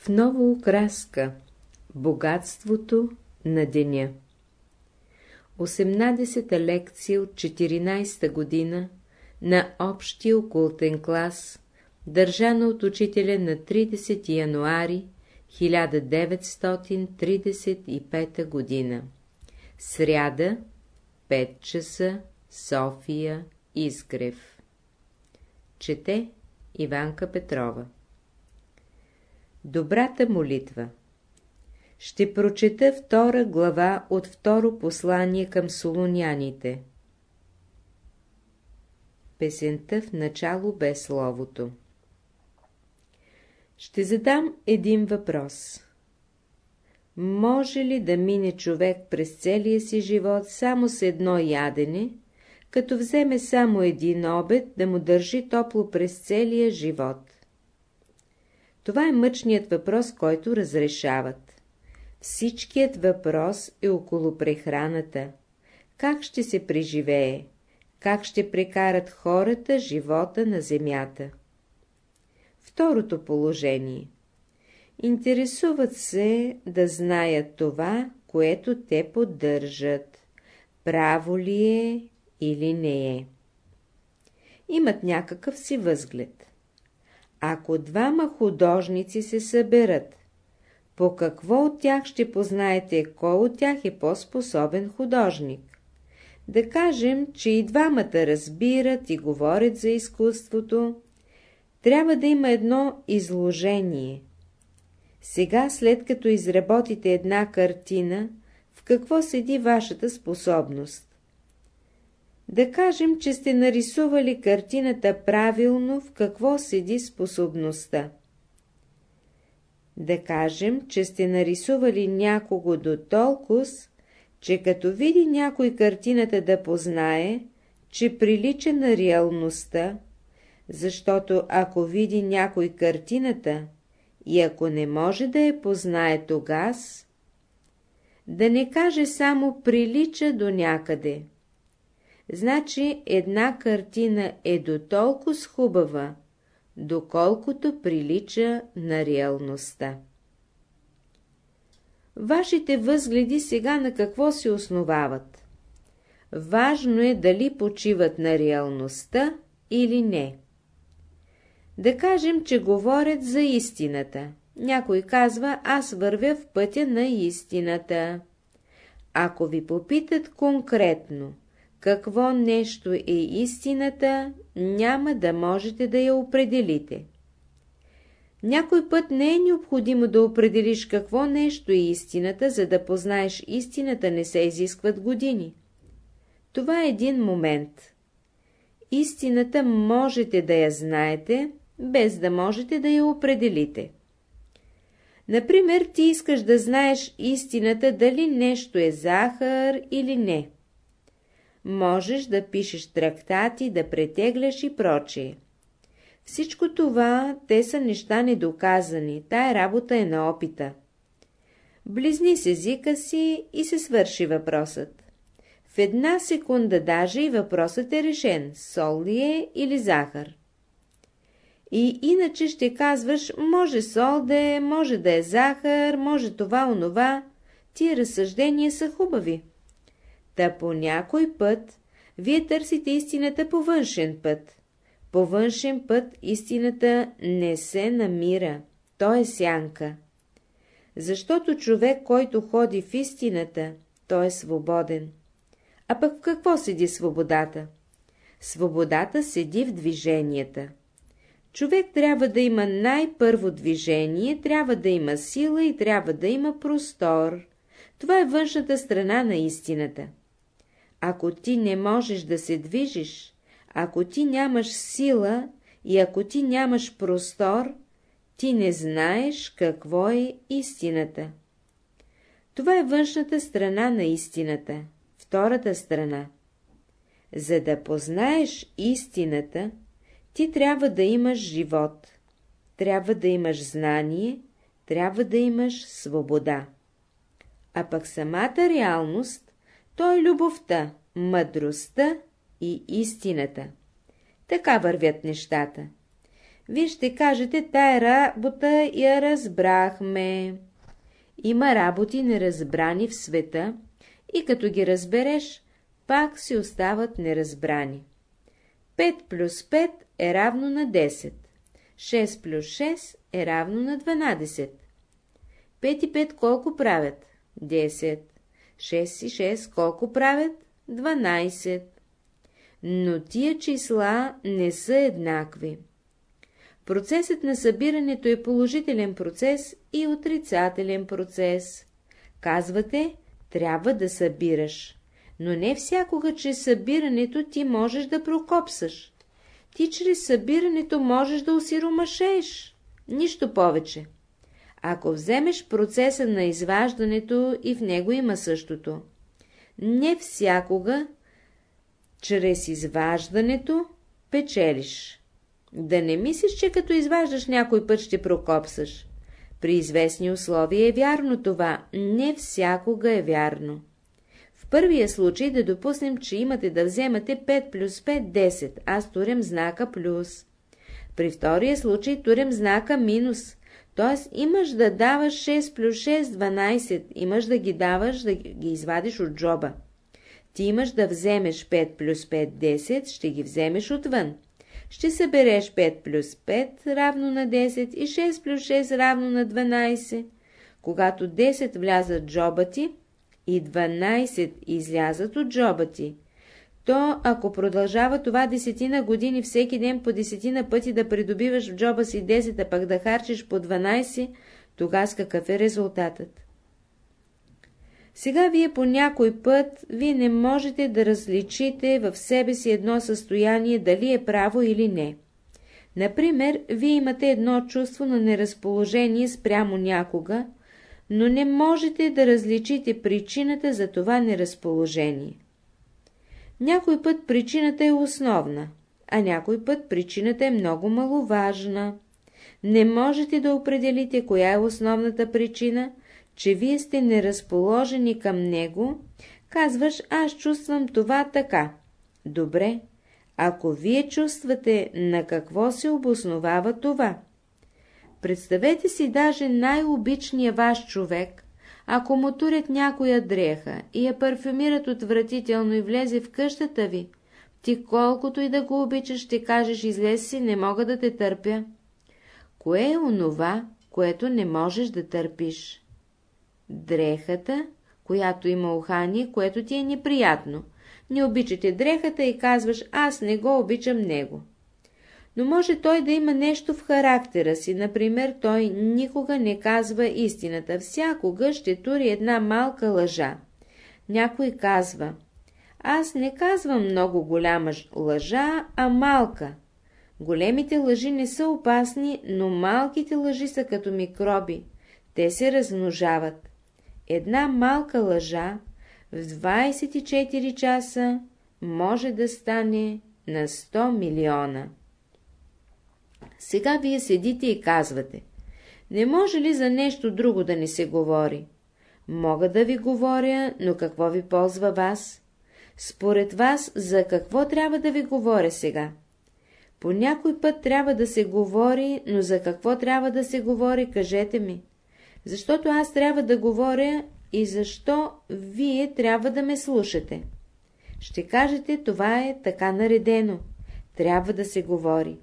В нова окраска Богатството на деня 18-та лекция от 14-та година на общия окултен клас, държана от учителя на 30 януари 1935 година. Сряда, 5 часа, София, Изгрев. Чете Иванка Петрова Добрата молитва Ще прочета втора глава от второ послание към солуняните. Песента в начало без словото Ще задам един въпрос. Може ли да мине човек през целия си живот само с едно ядене, като вземе само един обед да му държи топло през целия живот? Това е мъчният въпрос, който разрешават. Всичкият въпрос е около прехраната. Как ще се преживее? Как ще прекарат хората живота на земята? Второто положение. Интересуват се да знаят това, което те поддържат. Право ли е или не е? Имат някакъв си възглед. Ако двама художници се съберат, по какво от тях ще познаете, кой от тях е по-способен художник? Да кажем, че и двамата разбират и говорят за изкуството. Трябва да има едно изложение. Сега, след като изработите една картина, в какво седи вашата способност? Да кажем, че сте нарисували картината правилно, в какво седи способността. Да кажем, че сте нарисували някого до толкова, че като види някой картината да познае, че прилича на реалността, защото ако види някой картината и ако не може да я познае тогас, да не каже само прилича до някъде. Значи една картина е до толкова хубава, доколкото прилича на реалността. Вашите възгледи сега на какво се основават? Важно е дали почиват на реалността или не. Да кажем, че говорят за истината. Някой казва, аз вървя в пътя на истината. Ако ви попитат конкретно, какво нещо е истината, няма да можете да я определите. Някой път не е необходимо да определиш какво нещо е истината, за да познаеш истината не се изискват години. Това е един момент. Истината можете да я знаете, без да можете да я определите. Например, ти искаш да знаеш истината дали нещо е захар или не. Можеш да пишеш трактати, да претегляш и прочее. Всичко това, те са неща недоказани, тая работа е на опита. Близни с езика си и се свърши въпросът. В една секунда даже и въпросът е решен, сол ли е или захар. И иначе ще казваш, може сол да е, може да е захар, може това, онова. Тия разсъждения са хубави. Та по някой път вие търсите истината по външен път. По външен път истината не се намира, то е сянка. Защото човек, който ходи в истината, той е свободен. А пък в какво седи свободата? Свободата седи в движенията. Човек трябва да има най-първо движение, трябва да има сила и трябва да има простор. Това е външната страна на истината. Ако ти не можеш да се движиш, ако ти нямаш сила и ако ти нямаш простор, ти не знаеш какво е истината. Това е външната страна на истината, втората страна. За да познаеш истината, ти трябва да имаш живот, трябва да имаш знание, трябва да имаш свобода. А пък самата реалност, то е любовта, мъдростта и истината. Така вървят нещата. Вие ще кажете, тая работа я разбрахме. Има работи неразбрани в света и като ги разбереш, пак си остават неразбрани. 5 плюс 5 е равно на 10. 6 плюс 6 е равно на 12. 5 и 5 колко правят? 10. 6 и 6 колко правят? 12. Но тия числа не са еднакви. Процесът на събирането е положителен процес и отрицателен процес. Казвате, трябва да събираш, но не всякога чрез събирането ти можеш да прокопсаш. Ти чрез събирането можеш да осиромашееш. Нищо повече. Ако вземеш процеса на изваждането и в него има същото. Не всякога, чрез изваждането, печелиш. Да не мислиш, че като изваждаш някой път ще прокопсаш. При известни условия е вярно това, не всякога е вярно. В първия случай да допуснем, че имате да вземате 5 плюс 5 10, аз турям знака плюс. При втория случай турям знака минус, т.е. имаш да даваш 6 плюс 6 12, имаш да ги даваш, да ги извадиш от джоба. Ти имаш да вземеш 5 плюс 5 10, ще ги вземеш отвън ще събереш 5 плюс 5 равно на 10 и 6 плюс 6 равно на 12. Когато 10 влязат в джоба ти и 12 излязат от джоба ти, то ако продължава това десетина години всеки ден по десетина пъти да придобиваш в джоба си 10, а пък да харчиш по 12, тогава какъв е резултатът? Сега вие по някой път, вие не можете да различите в себе си едно състояние, дали е право или не. Например, вие имате едно чувство на неразположение спрямо някога, но не можете да различите причината за това неразположение. Някой път причината е основна, а някой път причината е много маловажна. Не можете да определите коя е основната причина, че вие сте неразположени към него, казваш, аз чувствам това така. Добре, ако вие чувствате на какво се обосновава това. Представете си даже най-обичния ваш човек, ако му турят някоя дреха и я парфюмират отвратително и влезе в къщата ви, ти колкото и да го обичаш, ще кажеш, излез си, не мога да те търпя. Кое е онова, което не можеш да търпиш? дрехата, която има ухание, което ти е неприятно. Не обичате дрехата и казваш, аз не го обичам него. Но може той да има нещо в характера си, например, той никога не казва истината, всякога ще тури една малка лъжа. Някой казва, аз не казвам много голяма лъжа, а малка. Големите лъжи не са опасни, но малките лъжи са като микроби. Те се размножават една малка лъжа в 24 часа може да стане на 100 милиона. Сега вие седите и казвате, не може ли за нещо друго да не се говори? Мога да ви говоря, но какво ви ползва вас? Според вас, за какво трябва да ви говоря сега? По някой път трябва да се говори, но за какво трябва да се говори, кажете ми защото аз трябва да говоря и защо вие трябва да ме слушате. Ще кажете, това е така наредено. Трябва да се говори.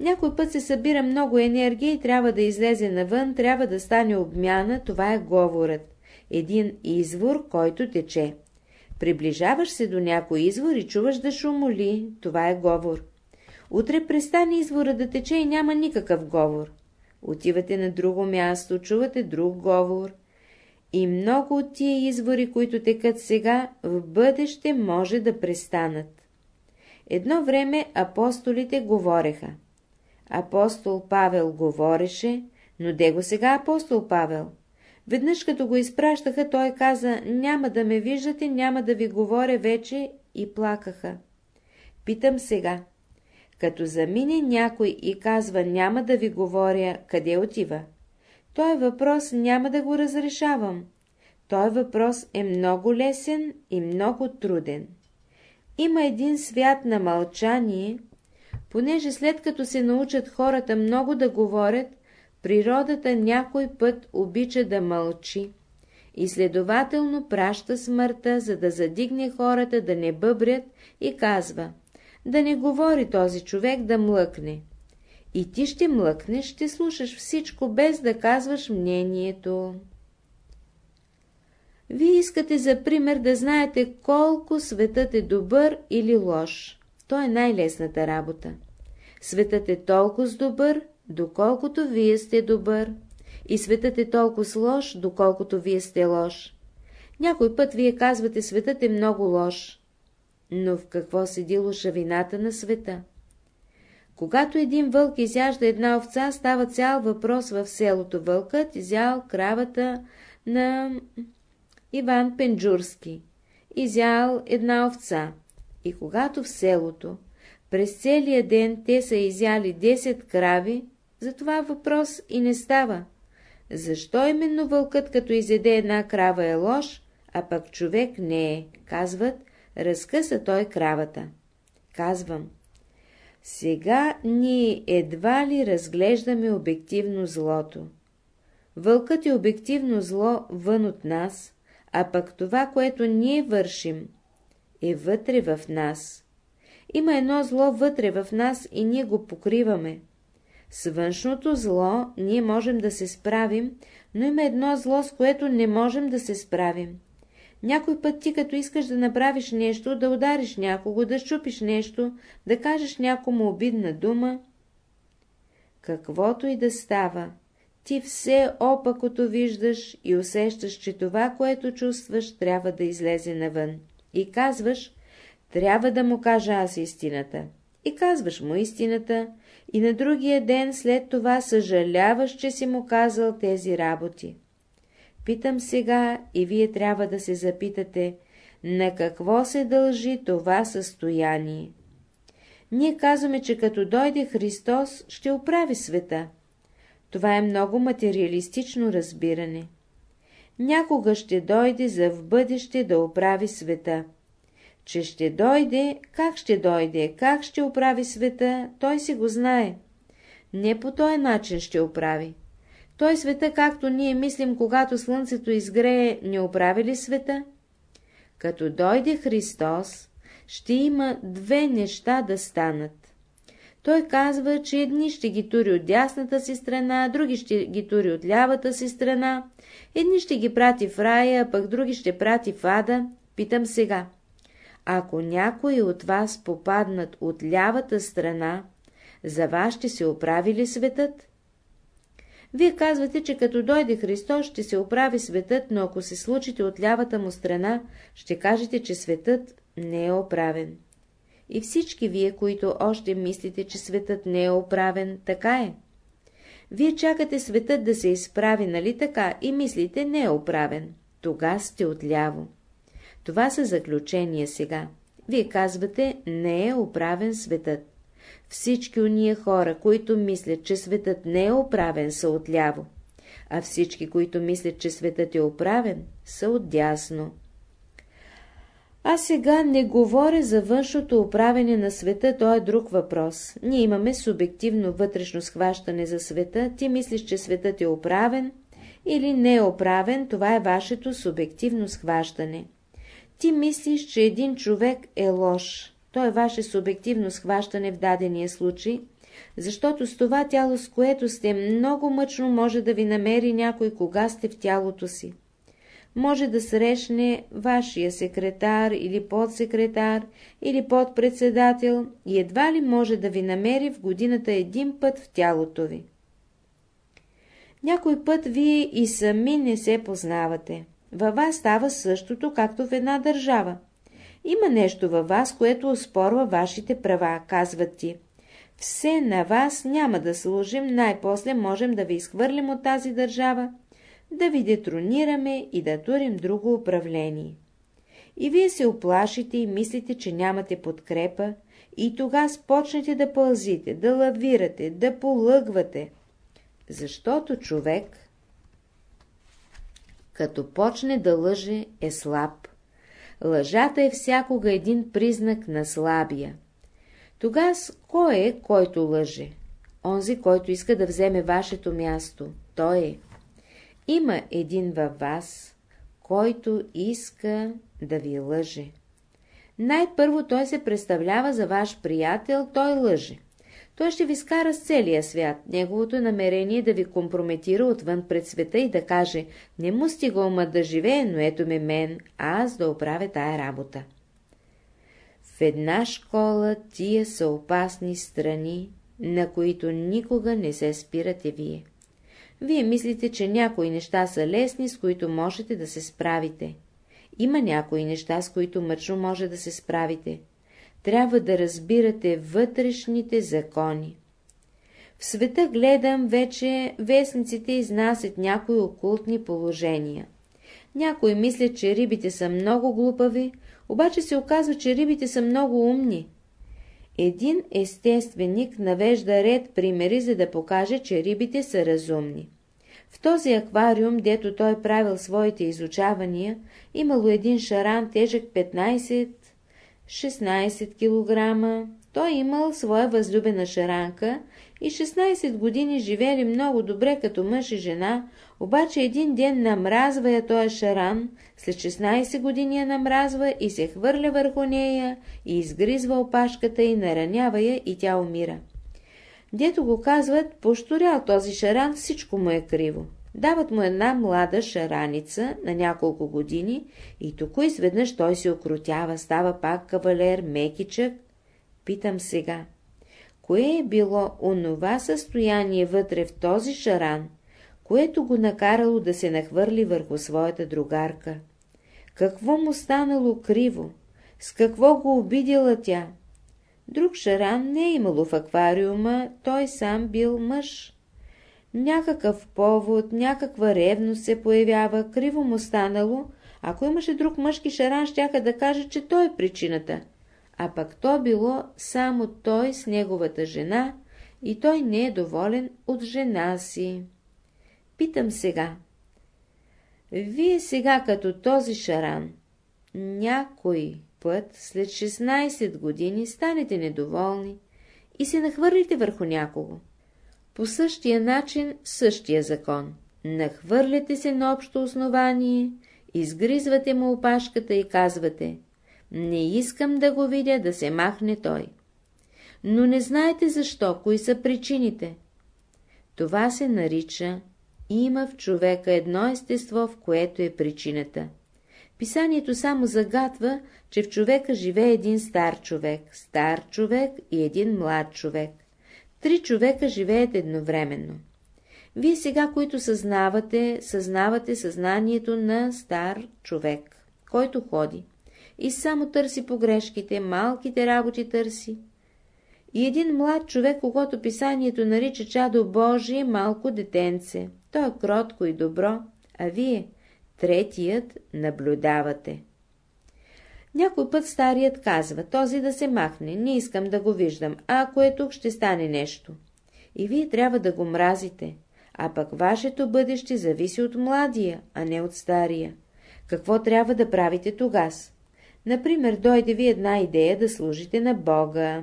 Някой път се събира много енергия и трябва да излезе навън, трябва да стане обмяна, това е говорът. Един извор, който тече. Приближаваш се до някой извор и чуваш да шумоли, това е говор. Утре престане извора да тече и няма никакъв говор. Отивате на друго място, чувате друг говор. И много от тия извори, които текат сега, в бъдеще може да престанат. Едно време апостолите говореха. Апостол Павел говореше, но де го сега апостол Павел? Веднъж като го изпращаха, той каза, няма да ме виждате, няма да ви говоря вече и плакаха. Питам сега, като замине някой и казва няма да ви говоря, къде отива? Той въпрос няма да го разрешавам. Той въпрос е много лесен и много труден. Има един свят на мълчание, понеже след като се научат хората много да говорят, природата някой път обича да мълчи и следователно праща смъртта, за да задигне хората да не бъбрят и казва, да не говори този човек да млъкне. И ти ще млъкнеш, ще слушаш всичко, без да казваш мнението. Вие искате за пример да знаете колко светът е добър или лош. То е най-лесната работа. Светът е толкова добър, доколкото вие сте добър. И светът е толкова лош, доколкото вие сте лош. Някой път вие казвате, светът е много лош. Но в какво седи лошавината на света? Когато един вълк изяжда една овца, става цял въпрос в селото. Вълкът изял кравата на Иван Пенджурски. Изял една овца. И когато в селото през целия ден те са изяли 10 крави, за това въпрос и не става. Защо именно вълкът, като изеде една крава е лош, а пък човек не е, казват, разкъса той кравата. Казвам, сега ние едва ли разглеждаме обективно злото. Вълкът е обективно зло вън от нас, а пък това, което ние вършим, е вътре в нас. Има едно зло вътре в нас и ние го покриваме. С външното зло ние можем да се справим, но има едно зло, с което не можем да се справим. Някой път ти, като искаш да направиш нещо, да удариш някого, да щупиш нещо, да кажеш някому обидна дума, каквото и да става, ти все опакото виждаш и усещаш, че това, което чувстваш, трябва да излезе навън. И казваш, трябва да му кажа аз истината. И казваш му истината, и на другия ден след това съжаляваш, че си му казал тези работи. Питам сега и вие трябва да се запитате, на какво се дължи това състояние. Ние казваме, че като дойде Христос, ще оправи света. Това е много материалистично разбиране. Някога ще дойде за в бъдеще да оправи света. Че ще дойде, как ще дойде, как ще оправи света, той си го знае. Не по този начин ще оправи. Той света, както ние мислим, когато слънцето изгрее, не оправи ли света? Като дойде Христос, ще има две неща да станат. Той казва, че едни ще ги тури от дясната си страна, други ще ги тури от лявата си страна, едни ще ги прати в рая, а пък други ще прати в ада. Питам сега, ако някои от вас попаднат от лявата страна, за вас ще се оправи ли светът? Вие казвате, че като дойде Христос ще се оправи светът, но ако се случите от лявата му страна, ще кажете, че светът не е оправен. И всички вие, които още мислите, че светът не е оправен, така е. Вие чакате светът да се изправи, нали така, и мислите не е оправен. Тога сте отляво. Това са заключения сега. Вие казвате, не е оправен светът. Всички уния хора, които мислят, че светът не е оправен, са отляво, а всички, които мислят, че светът е оправен, са отдясно. А сега не говоря за външното управене на света, то е друг въпрос. Ние имаме субективно вътрешно схващане за света, ти мислиш, че светът е оправен или не е оправен, това е вашето субективно схващане. Ти мислиш, че един човек е лош, то е ваше субективно схващане в дадения случай, защото с това тяло, с което сте много мъчно, може да ви намери някой, кога сте в тялото си. Може да срещне вашия секретар или подсекретар или подпредседател и едва ли може да ви намери в годината един път в тялото ви. Някой път вие и сами не се познавате. Във вас става същото, както в една държава. Има нещо във вас, което оспорва вашите права, казват ти. Все на вас няма да служим, най-после можем да ви изхвърлим от тази държава, да ви детронираме и да турим друго управление. И вие се оплашите и мислите, че нямате подкрепа, и тога спочнете да пълзите, да лавирате, да полъгвате. Защото човек, като почне да лъже, е слаб. Лъжата е всякога един признак на слабия. Тогас кой е, който лъже? Онзи, който иска да вземе вашето място. Той е. Има един във вас, който иска да ви лъже. Най-първо той се представлява за ваш приятел, той лъже. Той ще ви скара с целия свят. Неговото намерение да ви компрометира отвън пред света и да каже, не му стига ума да живее, но ето ме мен, аз да оправя тая работа. В една школа тия са опасни страни, на които никога не се спирате вие. Вие мислите, че някои неща са лесни, с които можете да се справите. Има някои неща, с които мъчно може да се справите. Трябва да разбирате вътрешните закони. В света гледам, вече вестниците изнасят някои окултни положения. Някои мислят, че рибите са много глупави, обаче се оказва, че рибите са много умни. Един естественик навежда ред примери, за да покаже, че рибите са разумни. В този аквариум, дето той правил своите изучавания, имало един шаран тежък 15-16 кг. Той имал своя възлюбена шаранка и 16 години живели много добре като мъж и жена, обаче един ден намразва я този шаран, след 16 години я намразва и се хвърля върху нея и изгризва опашката и наранява я и тя умира. Дето го казват, пошторял този шаран, всичко му е криво. Дават му една млада шараница на няколко години и току изведнъж той се окрутява, става пак кавалер, мекичък. Питам сега, кое е било онова състояние вътре в този шаран, което го накарало да се нахвърли върху своята другарка? Какво му станало криво? С какво го обидела тя? Друг шаран не е имало в аквариума, той сам бил мъж. Някакъв повод, някаква ревност се появява, криво му станало, ако имаше друг мъжки шаран, щяха да каже, че той е причината. А пък то било само той с неговата жена и той не е доволен от жена си. Питам сега. Вие сега като този шаран, някой път след 16 години станете недоволни и се нахвърлите върху някого. По същия начин същия закон. Нахвърляте се на общо основание, изгризвате му опашката и казвате «Не искам да го видя да се махне той». Но не знаете защо, кои са причините. Това се нарича има в човека едно естество, в което е причината. Писанието само загатва, че в човека живее един стар човек, стар човек и един млад човек. Три човека живеят едновременно. Вие сега, които съзнавате, съзнавате съзнанието на стар човек, който ходи и само търси погрешките, малките работи търси. И един млад човек, когато писанието нарича чадо Божие, малко детенце. Той е кротко и добро, а вие, третият, наблюдавате. Някой път старият казва, този да се махне, не искам да го виждам, а ако е тук, ще стане нещо. И вие трябва да го мразите, а пък вашето бъдеще зависи от младия, а не от стария. Какво трябва да правите тогас? Например, дойде ви една идея да служите на Бога.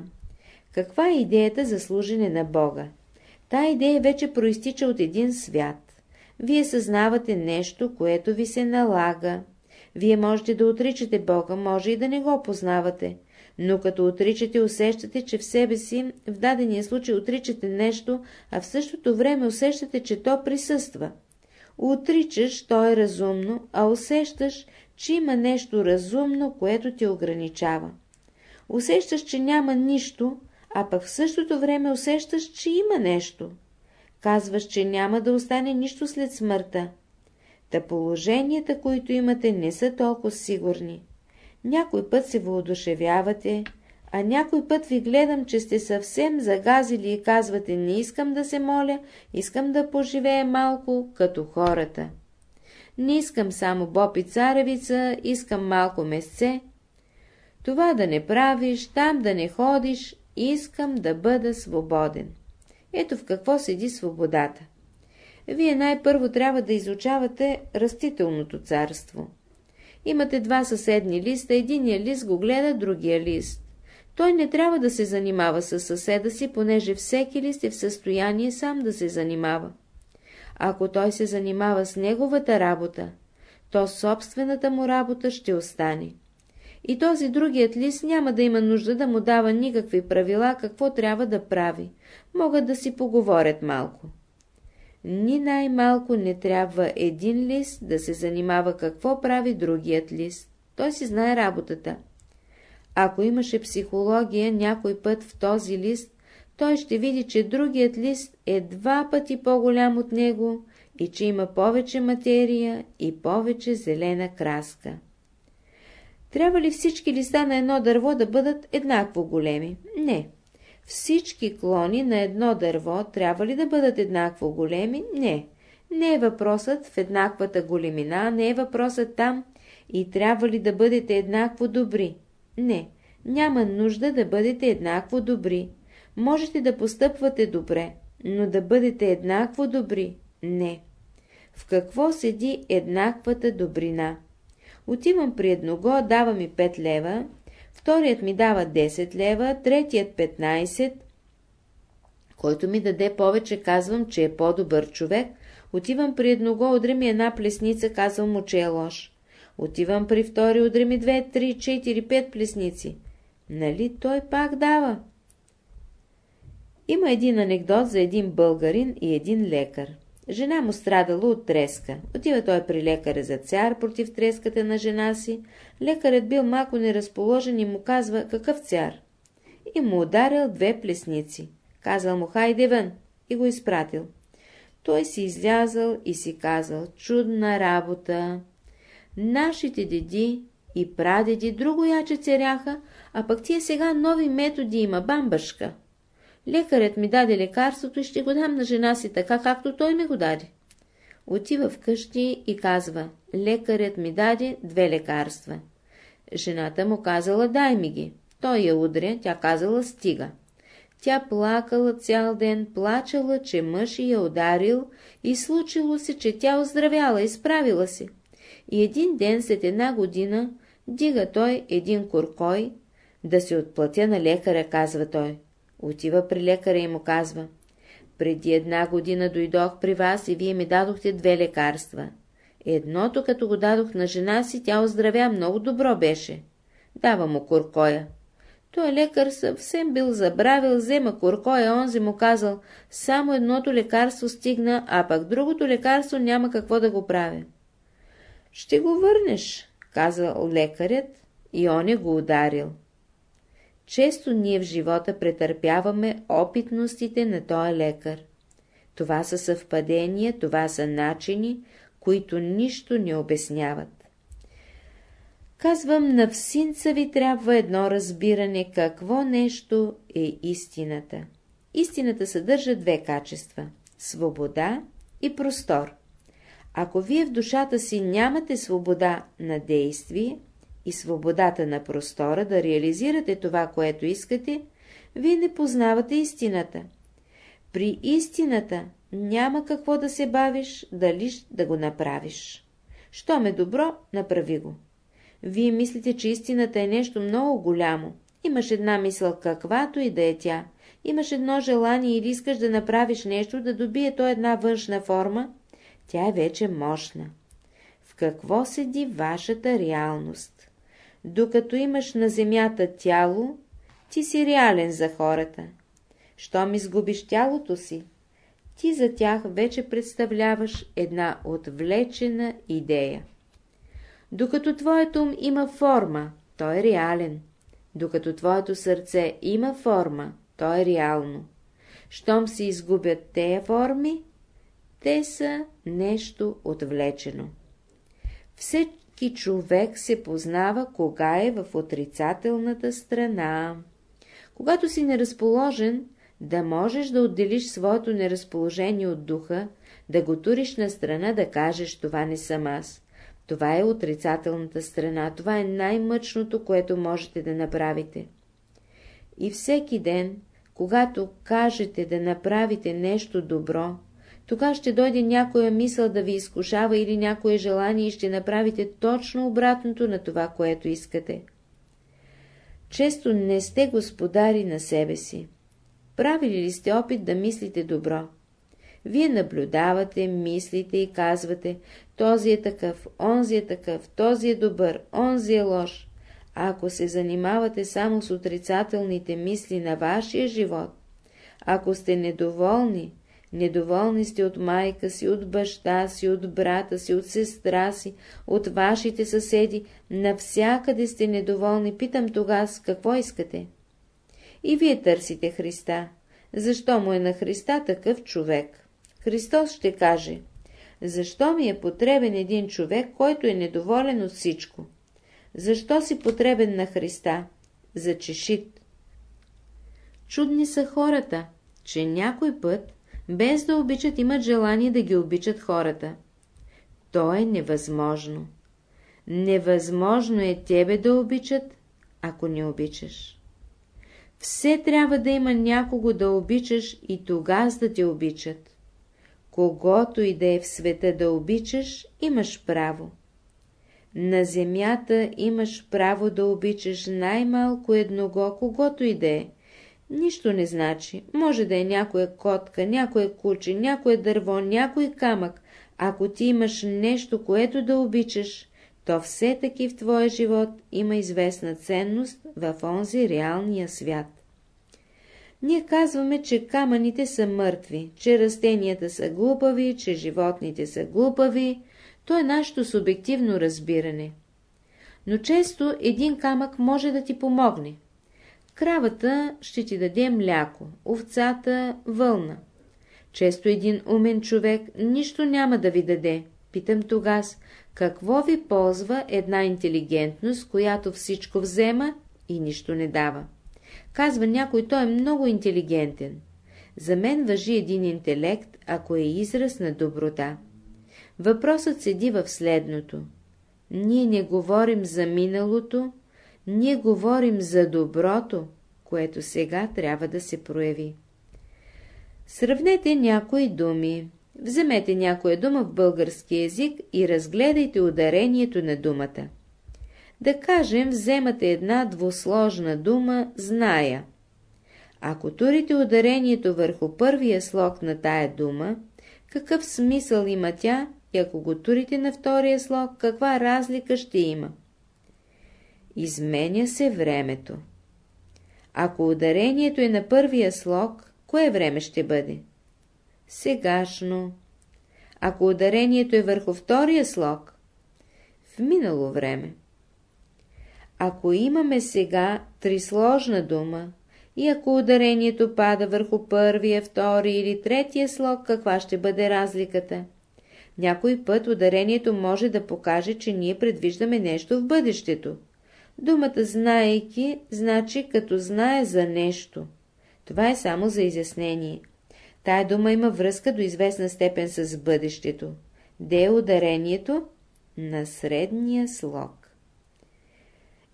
Каква е идеята за служене на Бога? Та идея вече проистича от един свят. Вие съзнавате нещо, което ви се налага. Вие можете да отричате Бога, може и да не го познавате, но като отричате, усещате, че в себе си, в дадения случай отричате нещо, а в същото време усещате, че то присъства. Отричаш, то е разумно, а усещаш, че има нещо разумно, което те ограничава. Усещаш, че няма нищо, а пък в същото време усещаш, че има нещо. Казваш, че няма да остане нищо след смъртта. Та положенията, които имате, не са толкова сигурни. Някой път се въодушевявате, а някой път ви гледам, че сте съвсем загазили и казвате, не искам да се моля, искам да поживея малко като хората. Не искам само боб и царевица, искам малко месце. Това да не правиш, там да не ходиш, искам да бъда свободен. Ето в какво седи свободата. Вие най-първо трябва да изучавате растителното царство. Имате два съседни листа, единия лист го гледа, другия лист. той не трябва да се занимава с съседа си, понеже всеки лист е в състояние сам да се занимава. Ако той се занимава с неговата работа, то собствената му работа ще остане. И този другият лист няма да има нужда да му дава никакви правила, какво трябва да прави. Могат да си поговорят малко. Ни най-малко не трябва един лист да се занимава какво прави другият лист. Той си знае работата. Ако имаше психология някой път в този лист, той ще види, че другият лист е два пъти по-голям от него и че има повече материя и повече зелена краска. Трябва ли всички листа на едно дърво да бъдат еднакво големи? Не. Всички клони на едно дърво трябва ли да бъдат еднакво големи? Не. Не е въпросът в еднаквата големина, не е въпросът там и трябва ли да бъдете еднакво добри. Не, няма нужда да бъдете еднакво добри. Можете да постъпвате добре, но да бъдете еднакво добри – не. В какво седи еднаквата добрина? Отивам при едного, дава ми 5 лева, вторият ми дава 10 лева, третият 15, който ми даде повече, казвам, че е по-добър човек, отивам при едного, удри ми една плесница, казвам му, че е лош. Отивам при втори, удри ми 2, 3, 4, 5 плесници. Нали той пак дава? Има един анекдот за един българин и един лекар. Жена му страдала от треска. Отива той при лекаря за цяр против треската на жена си. Лекарът бил малко неразположен и му казва какъв цяр. И му ударил две плесници. Казал му хайде вън и го изпратил. Той си излязал и си казал чудна работа. Нашите деди и прадеди друго яче церяха, а пък тия сега нови методи има бамбашка. Лекарят ми даде лекарството и ще го дам на жена си така, както той ми го даде. Отива вкъщи и казва, лекарят ми даде две лекарства. Жената му казала, дай ми ги. Той я удря, тя казала, стига. Тя плакала цял ден, плачала, че мъж я ударил и случило се, че тя оздравяла, изправила се. И един ден след една година дига той един куркой, да се отплатя на лекаря, казва той. Отива при лекаря и му казва. Преди една година дойдох при вас и вие ми дадохте две лекарства. Едното, като го дадох на жена си, тя оздравя, много добро беше. Дава му куркоя. Той лекар съвсем бил забравил, взема куркоя, онзи му казал, само едното лекарство стигна, а пък другото лекарство няма какво да го правя. Ще го върнеш, казал лекарят, и он е го ударил. Често ние в живота претърпяваме опитностите на този лекар. Това са съвпадения, това са начини, които нищо не обясняват. Казвам, на всинца ви трябва едно разбиране, какво нещо е истината. Истината съдържа две качества – свобода и простор. Ако вие в душата си нямате свобода на действие, и свободата на простора да реализирате това, което искате, вие не познавате истината. При истината няма какво да се бавиш, дали да го направиш. Щом е добро, направи го. Вие мислите, че истината е нещо много голямо. Имаш една мисъл, каквато и да е тя. Имаш едно желание или искаш да направиш нещо, да добие то една външна форма, тя е вече мощна. В какво седи вашата реалност? Докато имаш на земята тяло, ти си реален за хората. Щом изгубиш тялото си, ти за тях вече представляваш една отвлечена идея. Докато твоето ум има форма, той е реален. Докато твоето сърце има форма, то е реално. Щом се изгубят тея форми, те са нещо отвлечено. Все всеки човек се познава кога е в отрицателната страна. Когато си неразположен, да можеш да отделиш своето неразположение от духа, да го туриш на страна, да кажеш това не съм аз. Това е отрицателната страна, това е най-мъчното, което можете да направите. И всеки ден, когато кажете да направите нещо добро, тогава ще дойде някоя мисъл да ви изкушава или някое желание и ще направите точно обратното на това, което искате. често не сте господари на себе си. Правили ли сте опит да мислите добро? Вие наблюдавате, мислите и казвате, този е такъв, онзи е такъв, този е добър, онзи е лош. А ако се занимавате само с отрицателните мисли на вашия живот, ако сте недоволни, недоволни сте от майка си, от баща си, от брата си, от сестра си, от вашите съседи, навсякъде сте недоволни, питам тогава какво искате. И вие търсите Христа. Защо му е на Христа такъв човек? Христос ще каже, защо ми е потребен един човек, който е недоволен от всичко? Защо си потребен на Христа? За чешит. Чудни са хората, че някой път, без да обичат, имат желание да ги обичат хората. То е невъзможно. Невъзможно е тебе да обичат, ако не обичаш. Все трябва да има някого да обичаш и тогава да те обичат. Когото и да е в света да обичаш, имаш право. На земята имаш право да обичаш най-малко едного, когото и да е. Нищо не значи. Може да е някоя котка, някое куче, някое дърво, някой камък. Ако ти имаш нещо, което да обичаш, то все таки в твоя живот има известна ценност в онзи реалния свят. Ние казваме, че камъните са мъртви, че растенията са глупави, че животните са глупави. То е нашето субективно разбиране. Но често един камък може да ти помогне. Кравата ще ти даде мляко, овцата – вълна. Често един умен човек нищо няма да ви даде. Питам тогас, какво ви ползва една интелигентност, която всичко взема и нищо не дава? Казва някой, той е много интелигентен. За мен въжи един интелект, ако е израз на доброта. Въпросът седи в следното. Ние не говорим за миналото, ние говорим за доброто, което сега трябва да се прояви. Сравнете някои думи. Вземете някоя дума в български язик и разгледайте ударението на думата. Да кажем, вземате една двусложна дума «зная». Ако турите ударението върху първия слог на тая дума, какъв смисъл има тя и ако го турите на втория слог, каква разлика ще има? Изменя се времето. Ако ударението е на първия слог, кое време ще бъде? Сегашно. Ако ударението е върху втория слог, в минало време. Ако имаме сега трисложна дума, и ако ударението пада върху първия, втори или третия слог, каква ще бъде разликата? Някой път ударението може да покаже, че ние предвиждаме нещо в бъдещето. Думата знаейки значи като знае за нещо. Това е само за изяснение. Тая дума има връзка до известна степен с бъдещето. Де е ударението? На средния слог.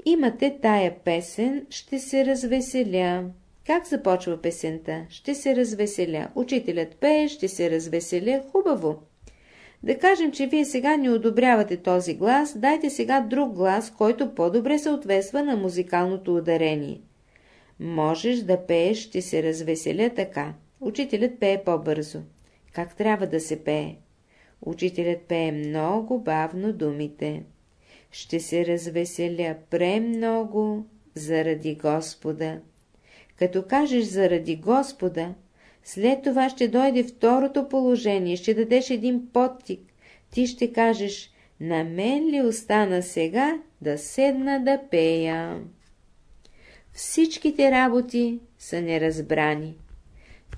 Имате тая песен, ще се развеселя. Как започва песента? Ще се развеселя. Учителят пее, ще се развеселя. Хубаво. Да кажем, че вие сега не одобрявате този глас, дайте сега друг глас, който по-добре съответства на музикалното ударение. Можеш да пееш, ще се развеселя така. Учителят пее по-бързо. Как трябва да се пее? Учителят пее много бавно думите ще се развеселя премного заради Господа. Като кажеш заради Господа, след това ще дойде второто положение, ще дадеш един подтик. Ти ще кажеш, на мен ли остана сега да седна да пея? Всичките работи са неразбрани.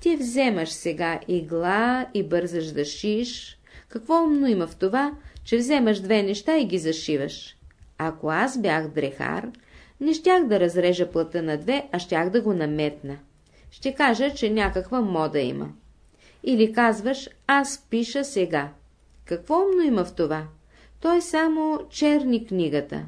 Ти вземаш сега игла и бързаш да шиш. Какво умно има в това, че вземаш две неща и ги зашиваш. Ако аз бях дрехар, не щях да разрежа плъта на две, а щях да го наметна. Ще кажа, че някаква мода има. Или казваш, аз пиша сега. Какво умно има в това? Той само черни книгата.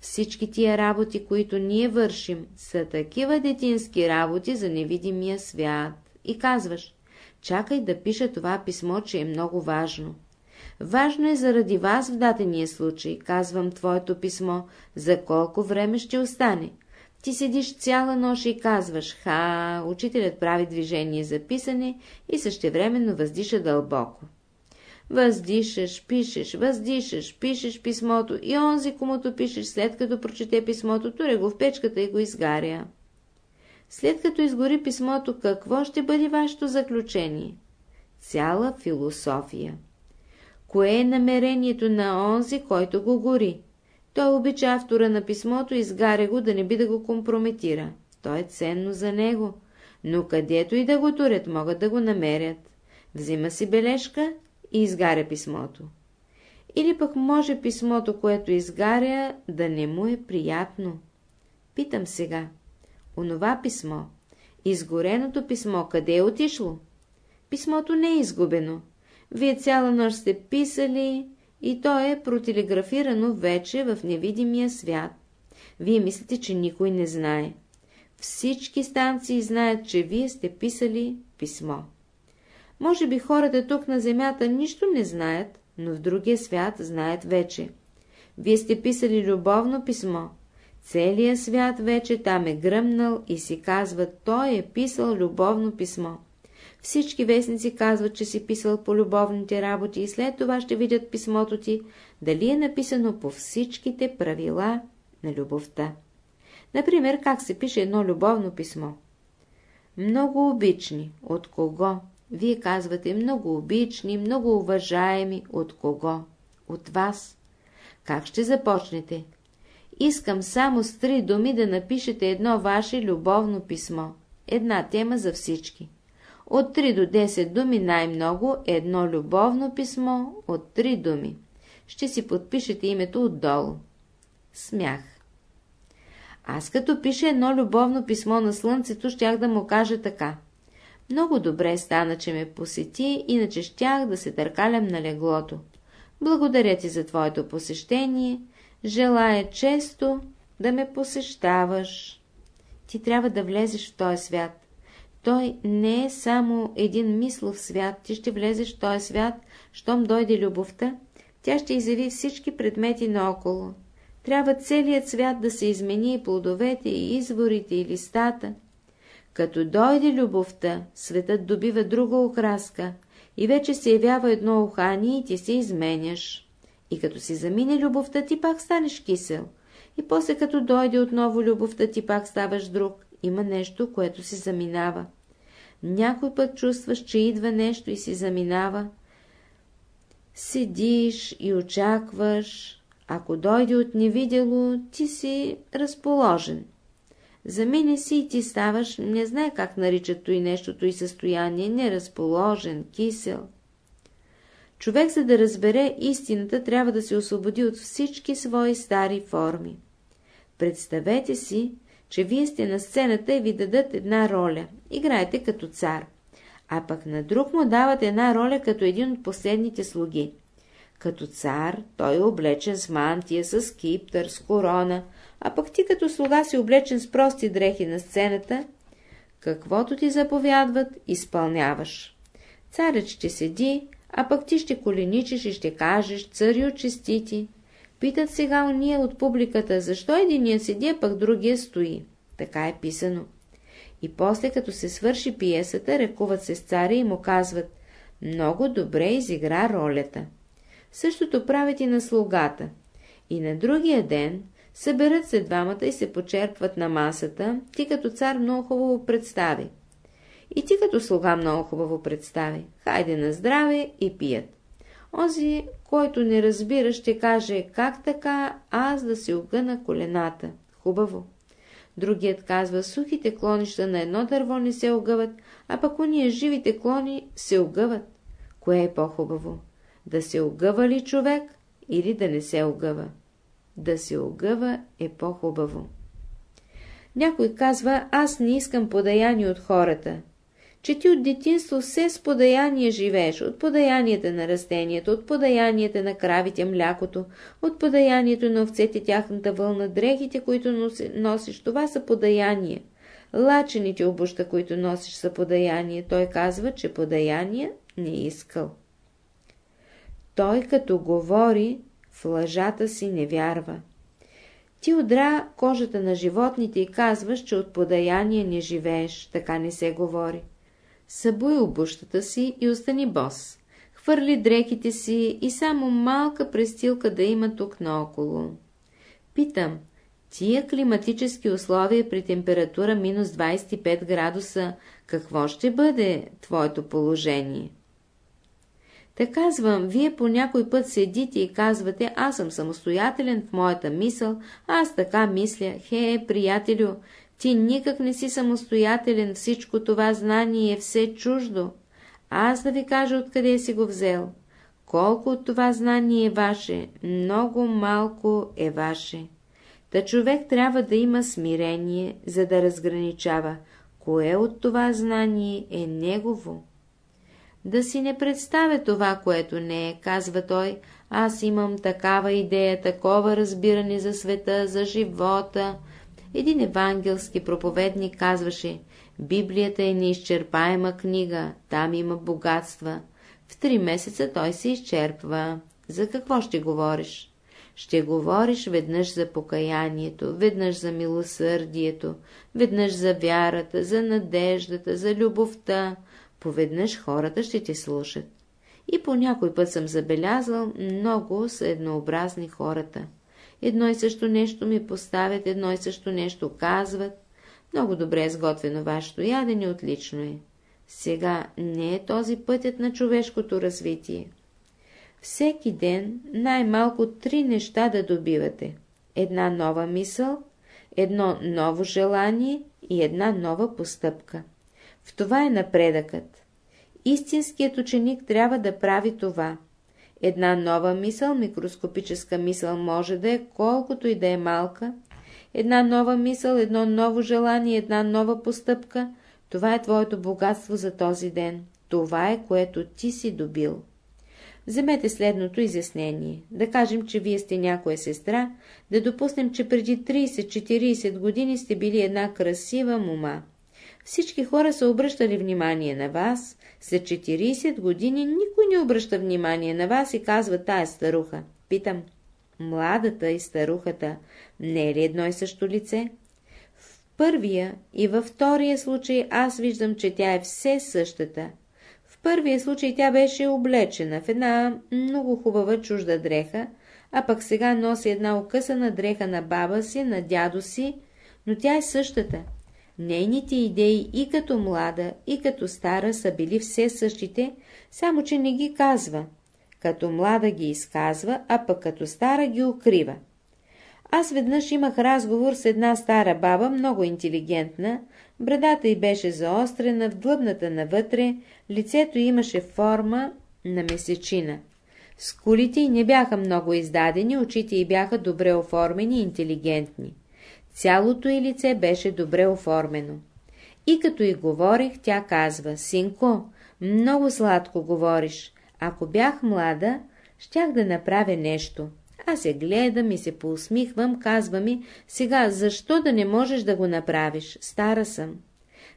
Всички тия работи, които ние вършим, са такива детински работи за невидимия свят. И казваш, чакай да пиша това писмо, че е много важно. Важно е заради вас в дадения случай, казвам твоето писмо, за колко време ще остане. Ти седиш цяла нощ и казваш, ха, учителят прави движение за писане и същевременно въздиша дълбоко. Въздишаш, пишеш, въздишаш, пишеш писмото и онзи, комуто пишеш, след като прочете писмото, туре го в печката и го изгаря. След като изгори писмото, какво ще бъде вашето заключение? Цяла философия. Кое е намерението на онзи, който го гори? Той обича автора на писмото и изгаря го, да не би да го компрометира. То е ценно за него, но където и да го турят, могат да го намерят. Взима си бележка и изгаря писмото. Или пък може писмото, което изгаря, да не му е приятно. Питам сега. Онова писмо, изгореното писмо, къде е отишло? Писмото не е изгубено. Вие цяла нощ сте писали и то е протелеграфирано вече в невидимия свят. Вие мислите, че никой не знае. Всички станции знаят, че вие сте писали писмо. Може би хората тук на земята нищо не знаят, но в другия свят знаят вече. Вие сте писали любовно писмо. Целият свят вече там е гръмнал и си казва, той е писал любовно писмо. Всички вестници казват, че си писал по любовните работи и след това ще видят писмото ти, дали е написано по всичките правила на любовта. Например, как се пише едно любовно писмо. Много обични. От кого? Вие казвате много обични, много уважаеми. От кого? От вас. Как ще започнете? Искам само с три думи да напишете едно ваше любовно писмо. Една тема за всички. От 3 до 10 думи най-много едно любовно писмо от 3 думи. Ще си подпишете името отдолу. Смях. Аз като пиша едно любовно писмо на слънцето, щях да му кажа така. Много добре стана, че ме посети, иначе щях да се търкалям на леглото. Благодаря ти за твоето посещение. Желая често да ме посещаваш. Ти трябва да влезеш в този свят. Той не е само един мислов свят, ти ще влезеш в този свят, щом дойде любовта, тя ще изяви всички предмети наоколо. Трябва целият свят да се измени и плодовете, и изворите, и листата. Като дойде любовта, светът добива друга окраска и вече се явява едно ухание и ти се изменяш. И като си замине любовта, ти пак станеш кисел. И после като дойде отново любовта, ти пак ставаш друг. Има нещо, което се заминава. Някой път чувстваш, че идва нещо и си заминава. Седиш и очакваш. Ако дойде от невидело, ти си разположен. Замине си и ти ставаш, не знае как наричат той нещото и състояние, неразположен, кисел. Човек, за да разбере истината, трябва да се освободи от всички свои стари форми. Представете си, че вие сте на сцената и ви дадат една роля. Играете като цар. А пък на друг му дават една роля като един от последните слуги. Като цар той е облечен с мантия, с киптър, с корона, а пък ти като слуга си облечен с прости дрехи на сцената, каквото ти заповядват, изпълняваш. Царят ще седи, а пък ти ще коленичиш и ще кажеш, цари очистити, Питат сега уния от публиката, защо единият седи, а пък другия стои. Така е писано. И после, като се свърши пиесата, рекуват се с царя и му казват, много добре изигра ролята. Същото правят и на слугата. И на другия ден съберат се двамата и се почерпват на масата, ти като цар много хубаво представи. И ти като слуга много хубаво представи. Хайде на здраве и пият. Онзи, който не разбира, ще каже, как така аз да се огъна колената. Хубаво. Другият казва, сухите клонища на едно дърво не се огъват, а пък уния живите клони се огъват. Кое е по-хубаво? Да се огъва ли човек или да не се огъва? Да се огъва е по-хубаво. Някой казва, аз не искам подаяние от хората че ти от детинство все с подаяние живееш, от подаянията на растенията, от подаянията на кравите млякото, от подаянието на овцете тяхната вълна, дрехите, които носиш, това са подаяние. Лачените обуща, които носиш, са подаяние. Той казва, че подаяние не е искал. Той като говори, в лъжата си не вярва. Ти удра кожата на животните и казваш, че от подаяние не живееш, така не се говори. Събуй обущата си и остани бос. Хвърли дрехите си и само малка престилка да има тук наоколо. Питам, тия климатически условия при температура минус 25 градуса, какво ще бъде твоето положение? Та казвам, вие по някой път седите и казвате, аз съм самостоятелен в моята мисъл, аз така мисля, хе, приятелю, ти никак не си самостоятелен, всичко това знание е все чуждо. Аз да ви кажа откъде си го взел. Колко от това знание е ваше, много малко е ваше. Та човек трябва да има смирение, за да разграничава, кое от това знание е негово. Да си не представя това, което не е, казва той, аз имам такава идея, такова разбиране за света, за живота. Един евангелски проповедник казваше, Библията е неизчерпаема книга, там има богатства. В три месеца той се изчерпва. За какво ще говориш? Ще говориш веднъж за покаянието, веднъж за милосърдието, веднъж за вярата, за надеждата, за любовта. Поведнъж хората ще те слушат. И по някой път съм забелязал, много са еднообразни хората. Едно и също нещо ми поставят, едно и също нещо казват. Много добре е сготвено вашето ядене, отлично е. Сега не е този пътят на човешкото развитие. Всеки ден най-малко три неща да добивате. Една нова мисъл, едно ново желание и една нова постъпка. В това е напредъкът. Истинският ученик трябва да прави това. Една нова мисъл, микроскопическа мисъл може да е, колкото и да е малка. Една нова мисъл, едно ново желание, една нова постъпка. Това е твоето богатство за този ден. Това е, което ти си добил. Вземете следното изяснение. Да кажем, че вие сте някоя сестра, да допуснем, че преди 30-40 години сте били една красива мума. Всички хора са обръщали внимание на вас, след 40 години никой не обръща внимание на вас и казва тая старуха. Питам, младата и старухата не е ли едно и също лице? В първия и във втория случай аз виждам, че тя е все същата. В първия случай тя беше облечена в една много хубава чужда дреха, а пък сега носи една окъсана дреха на баба си, на дядо си, но тя е същата. Нейните идеи и като млада, и като стара са били все същите, само че не ги казва. Като млада ги изказва, а пък като стара ги укрива. Аз веднъж имах разговор с една стара баба, много интелигентна, брадата й беше заострена, в длъбната навътре, лицето имаше форма на месечина. Скулите й не бяха много издадени, очите й бяха добре оформени и интелигентни. Цялото й лице беше добре оформено. И като й говорих, тя казва, синко, много сладко говориш. Ако бях млада, щях да направя нещо. Аз се гледам и се поусмихвам, казва ми, сега, защо да не можеш да го направиш? Стара съм.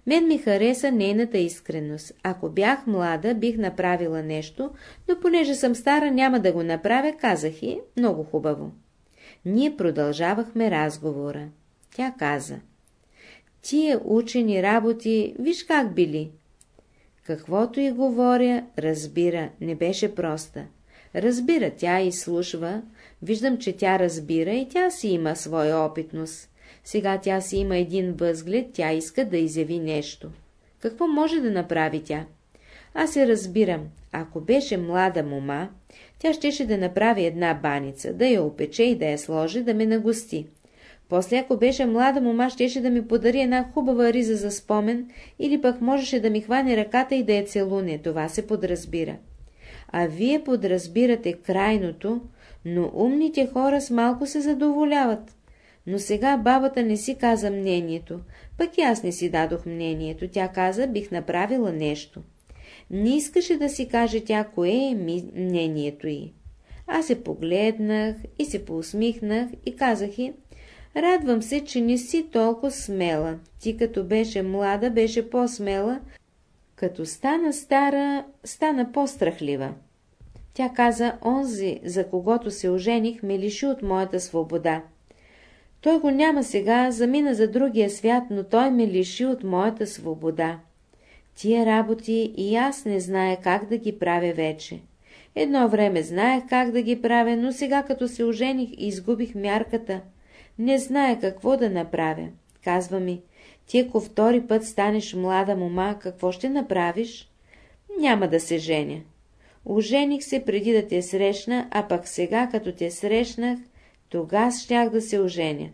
Мен ми хареса нейната искреност. Ако бях млада, бих направила нещо, но понеже съм стара, няма да го направя, казах и много хубаво. Ние продължавахме разговора. Тя каза. Тия учени работи, виж как били. Каквото и говоря, разбира, не беше проста. Разбира, тя изслушва, виждам, че тя разбира и тя си има своя опитност. Сега тя си има един възглед, тя иска да изяви нещо. Какво може да направи тя? Аз се разбирам, ако беше млада мома, тя щеше да направи една баница, да я опече и да я сложи, да ме нагости. После, ако беше млада мома, щеше да ми подари една хубава риза за спомен, или пък можеше да ми хване ръката и да я целуне. Това се подразбира. А вие подразбирате крайното, но умните хора с малко се задоволяват. Но сега бабата не си каза мнението, пък и аз не си дадох мнението. Тя каза, бих направила нещо. Не искаше да си каже тя, кое е мнението й. Аз се погледнах и се поусмихнах и казах и, Радвам се, че не си толкова смела. Ти като беше млада, беше по-смела. Като стана стара, стана по-страхлива. Тя каза, онзи, за когото се ожених, ме лиши от моята свобода. Той го няма сега, замина за другия свят, но той ме лиши от моята свобода. Тия работи и аз не зная как да ги правя вече. Едно време знаех как да ги правя, но сега като се ожених изгубих мярката, не зная какво да направя. Казва ми, ти ако втори път станеш млада мома, какво ще направиш? Няма да се женя. Ожених се преди да те срещна, а пък сега, като те срещнах, тогава щях да се оженя.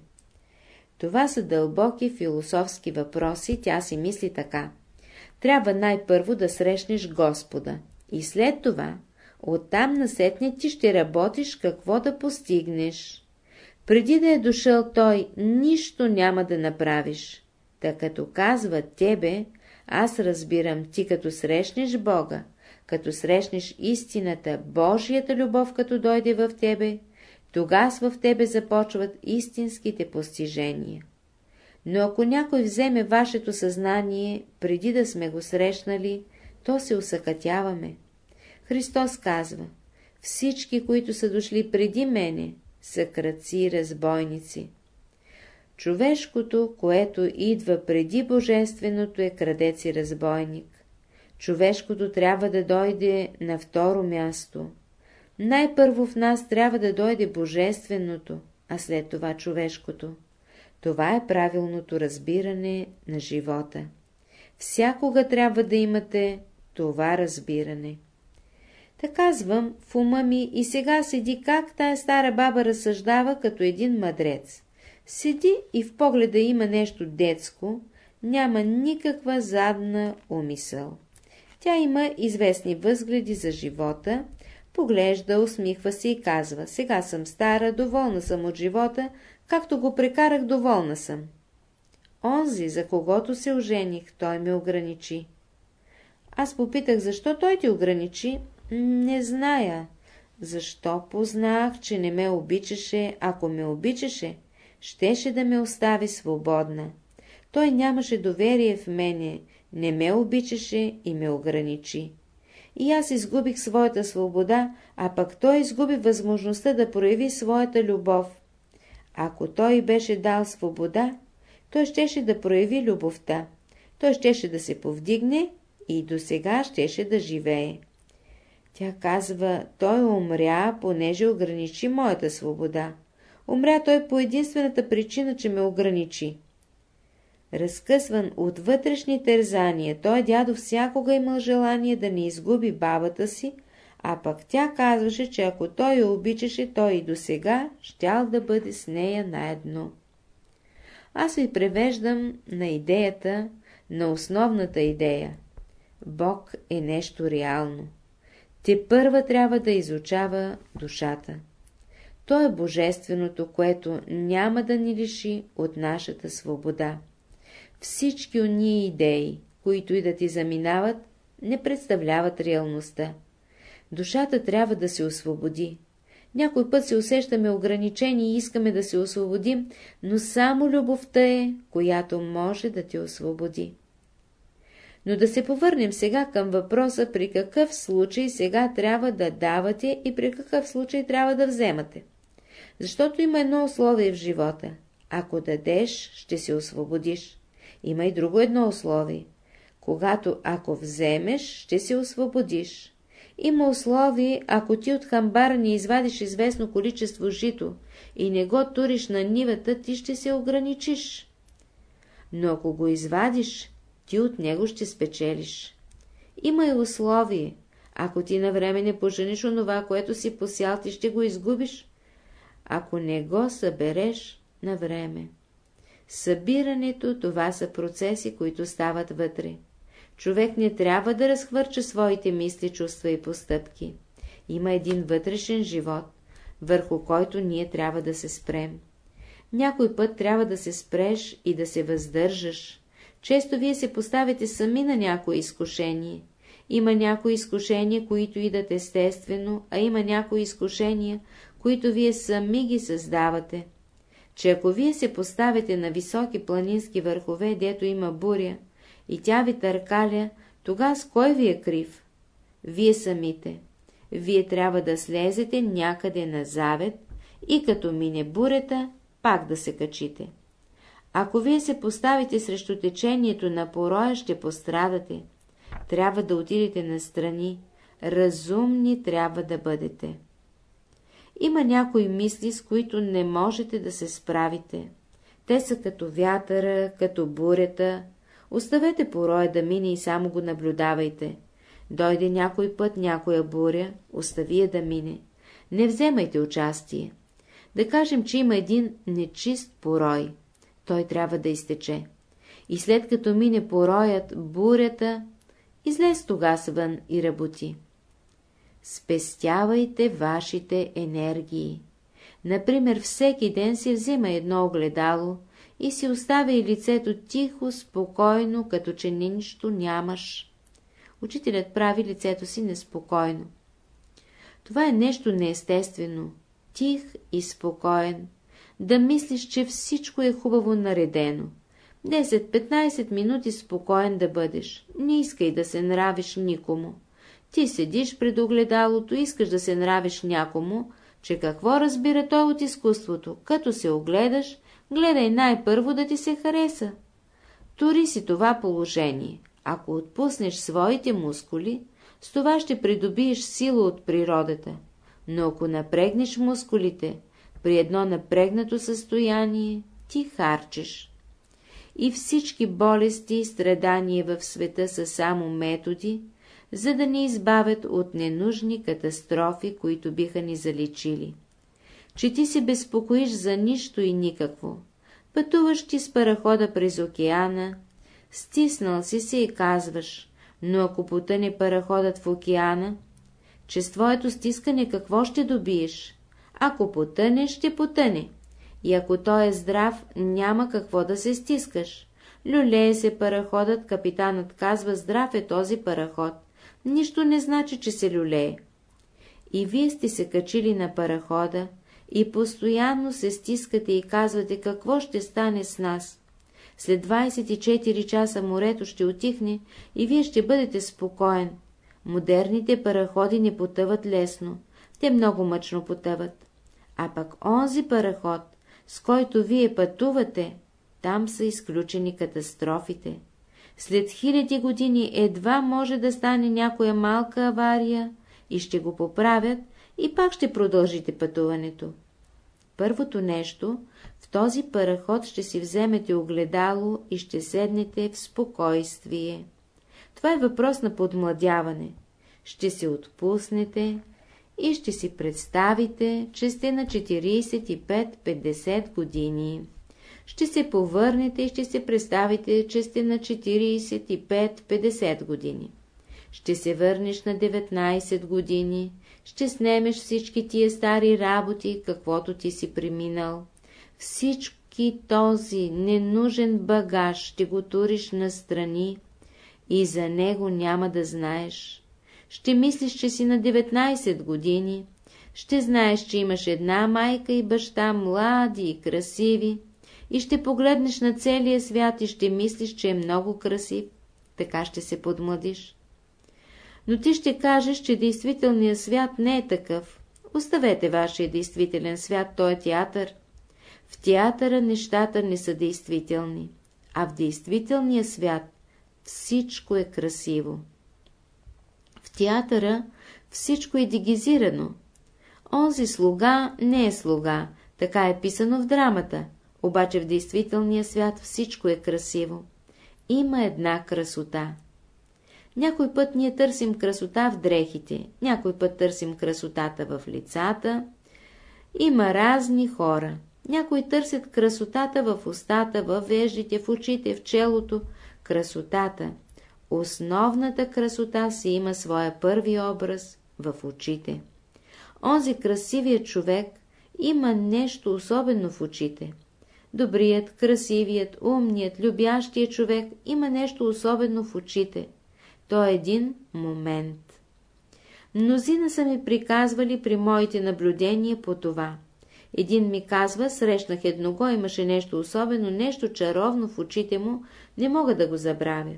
Това са дълбоки философски въпроси, тя си мисли така. Трябва най-първо да срещнеш Господа. И след това, оттам насетне ти ще работиш какво да постигнеш. Преди да е дошъл той, нищо няма да направиш. Та като казва тебе, аз разбирам ти като срещнеш Бога, като срещнеш истината, Божията любов като дойде в тебе, тогас в тебе започват истинските постижения. Но ако някой вземе вашето съзнание, преди да сме го срещнали, то се усъкътяваме. Христос казва, всички, които са дошли преди мене, са и разбойници. Човешкото, което идва преди Божественото, е крадец и разбойник. Човешкото трябва да дойде на второ място. Най-първо в нас трябва да дойде Божественото, а след това човешкото. Това е правилното разбиране на живота. Всякога трябва да имате това разбиране. Та казвам в ума ми и сега седи как тая стара баба разсъждава като един мъдрец. Седи и в погледа има нещо детско, няма никаква задна умисъл. Тя има известни възгледи за живота, поглежда, усмихва се и казва, сега съм стара, доволна съм от живота, както го прекарах, доволна съм. Онзи, за когото се ожених, той ме ограничи. Аз попитах, защо той ти ограничи? Не зная. Защо познах, че не ме обичаше, ако ме обичаше, щеше да ме остави свободна. Той нямаше доверие в мене, не ме обичаше и ме ограничи. И аз изгубих своята свобода, а пък той изгуби възможността да прояви своята любов. Ако той беше дал свобода, той щеше да прояви любовта. Той щеше да се повдигне и до сега щеше да живее. Тя казва, той умря, понеже ограничи моята свобода. Умря той по единствената причина, че ме ограничи. Разкъсван от вътрешни тързания, той дядо всякога имал желание да не изгуби бабата си, а пък тя казваше, че ако той я обичаше, той и до сега щял да бъде с нея наедно. Аз ви превеждам на идеята, на основната идея. Бог е нещо реално. Те първа трябва да изучава душата. То е божественото, което няма да ни лиши от нашата свобода. Всички уния идеи, които и да ти заминават, не представляват реалността. Душата трябва да се освободи. Някой път се усещаме ограничени и искаме да се освободим, но само любовта е, която може да те освободи. Но да се повърнем сега към въпроса, при какъв случай сега трябва да давате и при какъв случай трябва да вземате. Защото има едно условие в живота. Ако дадеш, ще се освободиш. Има и друго едно условие. Когато ако вземеш, ще се освободиш. Има условие, ако ти от хамбара не извадиш известно количество жито и не го туриш на нивата, ти ще се ограничиш. Но ако го извадиш, ти от него ще спечелиш. Има и условие. Ако ти на време не пожениш онова, което си посял, ти ще го изгубиш. Ако не го събереш на време. Събирането, това са процеси, които стават вътре. Човек не трябва да разхвърча своите мисли, чувства и постъпки. Има един вътрешен живот, върху който ние трябва да се спрем. Някой път трябва да се спреш и да се въздържаш. Често вие се поставите сами на някое изкушение. Има някои изкушения, които идат естествено, а има някои изкушения, които вие сами ги създавате че ако вие се поставите на високи планински върхове, дето има буря, и тя ви търкаля, тогава с кой ви е крив? Вие самите. Вие трябва да слезете някъде на завет и като мине бурята, пак да се качите. Ако вие се поставите срещу течението на пороя, ще пострадате. Трябва да отидете настрани. Разумни трябва да бъдете. Има някои мисли, с които не можете да се справите. Те са като вятъра, като бурята. Оставете пороя да мине и само го наблюдавайте. Дойде някой път някоя буря, остави я да мине. Не вземайте участие. Да кажем, че има един нечист порой. Той трябва да изтече. И след като мине пороят, бурята, излез тогава вън и работи. Спестявайте вашите енергии. Например, всеки ден си взима едно огледало и си оставя и лицето тихо, спокойно, като че нищо нямаш. Учителят прави лицето си неспокойно. Това е нещо неестествено, тих и спокоен, да мислиш, че всичко е хубаво наредено. 10-15 минути спокоен да бъдеш, не искай да се нравиш никому. Ти седиш пред огледалото, искаш да се нравиш някому, че какво разбира той от изкуството? Като се огледаш, гледай най-първо да ти се хареса. Тори си това положение. Ако отпуснеш своите мускули, с това ще придобиеш сила от природата. Но ако напрегнеш мускулите, при едно напрегнато състояние ти харчеш. И всички болести и страдания в света са само методи, за да ни избавят от ненужни катастрофи, които биха ни заличили. Че ти се безпокоиш за нищо и никакво. Пътуваш ти с парахода през океана, стиснал си се и казваш, но ако потъне параходът в океана, че с твоето стискане какво ще добиеш? Ако потъне, ще потъне. И ако той е здрав, няма какво да се стискаш. Люлее се параходът, капитанът казва, здрав е този параход нищо не значи, че се люлее. И вие сте се качили на парахода и постоянно се стискате и казвате какво ще стане с нас. След 24 часа морето ще отихне и вие ще бъдете спокоен. Модерните параходи не потъват лесно, те много мъчно потъват. А пък онзи параход, с който вие пътувате, там са изключени катастрофите. След хиляди години едва може да стане някоя малка авария и ще го поправят и пак ще продължите пътуването. Първото нещо, в този параход ще си вземете огледало и ще седнете в спокойствие. Това е въпрос на подмладяване. Ще се отпуснете и ще си представите, че сте на 45-50 години ще се повърнете и ще се представите, че сте на 45-50 години. Ще се върнеш на 19 години, ще снемеш всички тия стари работи, каквото ти си преминал. Всички този ненужен багаж ще го туриш настрани и за него няма да знаеш. Ще мислиш, че си на 19 години, ще знаеш, че имаш една майка и баща, млади и красиви, и ще погледнеш на целия свят и ще мислиш, че е много красив, така ще се подмладиш. Но ти ще кажеш, че действителният свят не е такъв. Оставете вашия действителен свят, той е театър. В театъра нещата не са действителни, а в действителния свят всичко е красиво. В театъра всичко е дигизирано. Онзи слуга не е слуга, така е писано в драмата обаче в действителния свят всичко е красиво. Има една красота. Някой път ние търсим красота в дрехите, някой път търсим красотата в лицата. Има разни хора. Някои търсят красотата в устата, в веждите, в очите, в челото. Красотата. Основната красота си има своя първи образ в очите. Онзи красивият човек има нещо особено в очите – Добрият, красивият, умният, любящият човек има нещо особено в очите. То е един момент. Мнозина са ми приказвали при моите наблюдения по това. Един ми казва, срещнах едного, имаше нещо особено, нещо чаровно в очите му, не мога да го забравя.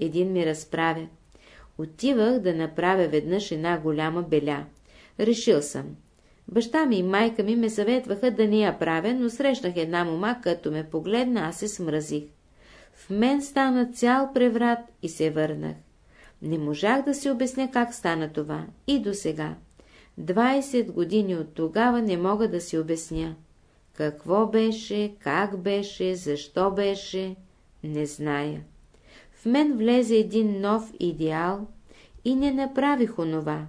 Един ми разправя. Отивах да направя веднъж една голяма беля. Решил съм. Баща ми и майка ми ме съветваха да не я правя, но срещнах една мома, като ме погледна, аз се смразих. В мен стана цял преврат и се върнах. Не можах да си обясня как стана това. И до сега. 20 години от тогава не мога да си обясня. Какво беше, как беше, защо беше, не зная. В мен влезе един нов идеал и не направих онова.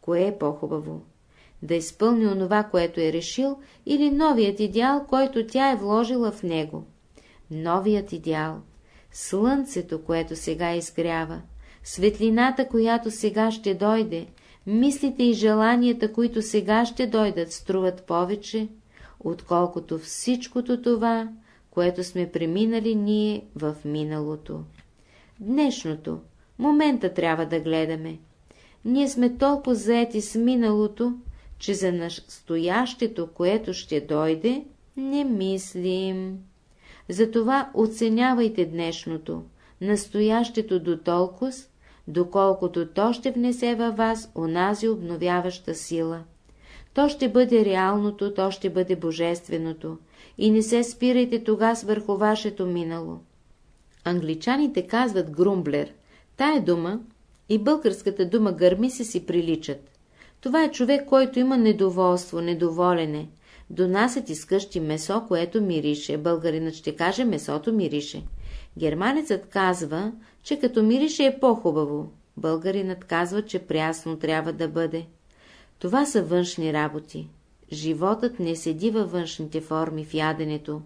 Кое е по-хубаво? Да изпълни онова, което е решил, или новият идеал, който тя е вложила в него? Новият идеал. Слънцето, което сега изгрява, светлината, която сега ще дойде, мислите и желанията, които сега ще дойдат, струват повече, отколкото всичкото това, което сме преминали ние в миналото. Днешното, момента трябва да гледаме. Ние сме толкова заети с миналото, че за настоящето, което ще дойде, не мислим. Затова оценявайте днешното, настоящето до толкова, доколкото то ще внесе във вас онази обновяваща сила. То ще бъде реалното, то ще бъде божественото, и не се спирайте тогас върху вашето минало. Англичаните казват грумблер. Тая дума и българската дума гърми се си приличат. Това е човек, който има недоволство, недоволене. Донасят из къщи месо, което мирише. Българинът ще каже, месото мирише. Германецът казва, че като мирише е по-хубаво. Българинът казва, че прясно трябва да бъде. Това са външни работи. Животът не седи във външните форми в яденето.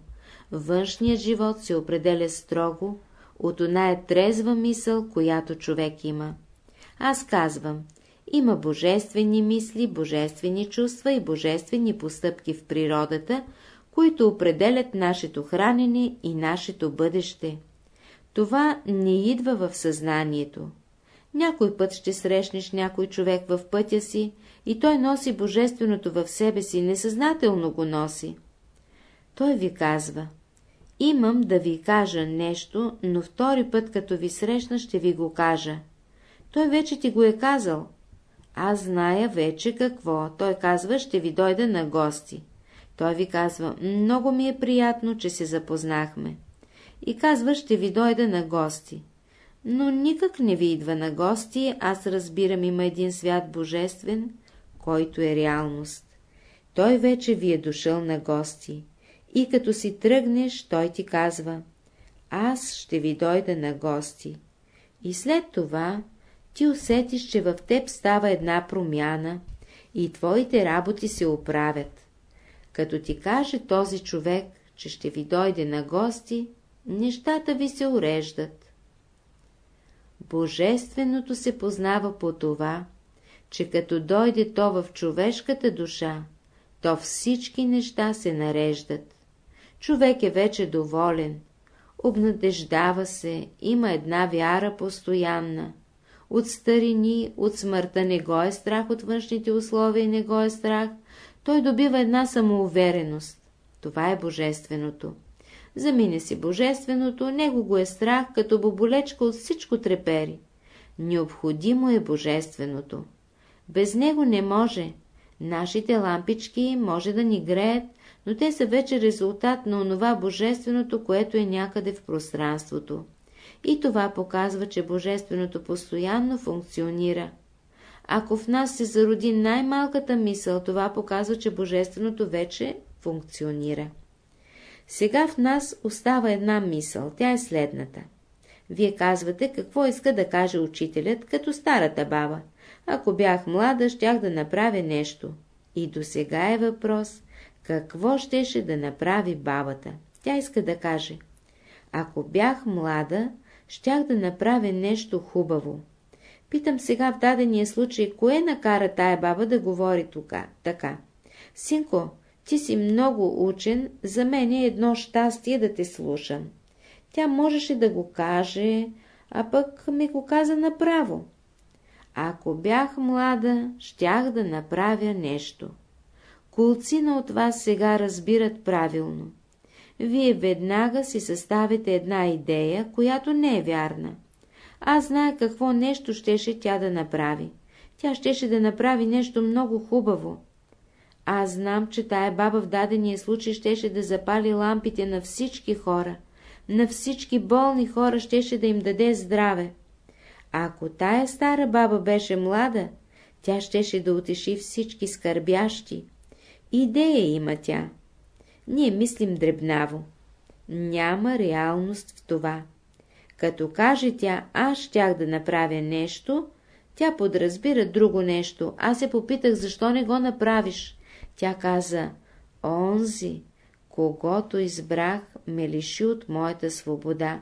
Външният живот се определя строго от оная трезва мисъл, която човек има. Аз казвам, има божествени мисли, божествени чувства и божествени постъпки в природата, които определят нашето хранене и нашето бъдеще. Това не идва в съзнанието. Някой път ще срещнеш някой човек в пътя си и той носи божественото в себе си, несъзнателно го носи. Той ви казва, имам да ви кажа нещо, но втори път, като ви срещна, ще ви го кажа. Той вече ти го е казал. Аз зная вече какво. Той казва, ще ви дойда на гости. Той ви казва, много ми е приятно, че се запознахме. И казва, ще ви дойда на гости. Но никак не ви идва на гости, аз разбирам, има един свят божествен, който е реалност. Той вече ви е дошъл на гости. И като си тръгнеш, той ти казва, аз ще ви дойда на гости. И след това ти усетиш, че в теб става една промяна и твоите работи се оправят. Като ти каже този човек, че ще ви дойде на гости, нещата ви се уреждат. Божественото се познава по това, че като дойде то в човешката душа, то всички неща се нареждат. Човек е вече доволен, обнадеждава се, има една вяра постоянна. От старини, от смъртта не го е страх от външните условия и не го е страх, той добива една самоувереност. Това е божественото. Замине си божественото, него го е страх, като боболечка от всичко трепери. Необходимо е божественото. Без него не може. Нашите лампички може да ни греят, но те са вече резултат на онова божественото, което е някъде в пространството. И това показва, че божественото постоянно функционира. Ако в нас се зароди най-малката мисъл, това показва, че божественото вече функционира. Сега в нас остава една мисъл, тя е следната. Вие казвате, какво иска да каже учителят, като старата баба. Ако бях млада, щях да направя нещо. И до сега е въпрос, какво щеше да направи бабата. Тя иска да каже, ако бях млада, щях да направя нещо хубаво. Питам сега в дадения случай, кое накара тая баба да говори тука, така. Синко, ти си много учен, за мен е едно щастие да те слушам. Тя можеше да го каже, а пък ми го каза направо. Ако бях млада, щях да направя нещо. Колцина от вас сега разбират правилно. Вие веднага си съставите една идея, която не е вярна. Аз зная какво нещо щеше тя да направи. Тя щеше да направи нещо много хубаво. Аз знам, че тая баба в дадения случай щеше да запали лампите на всички хора. На всички болни хора щеше да им даде здраве. Ако тая стара баба беше млада, тя щеше да утеши всички скърбящи. Идея има тя. Ние мислим дребнаво. Няма реалност в това. Като каже тя, аз щях да направя нещо, тя подразбира друго нещо. Аз се попитах, защо не го направиш. Тя каза, онзи, когато избрах, ме лиши от моята свобода.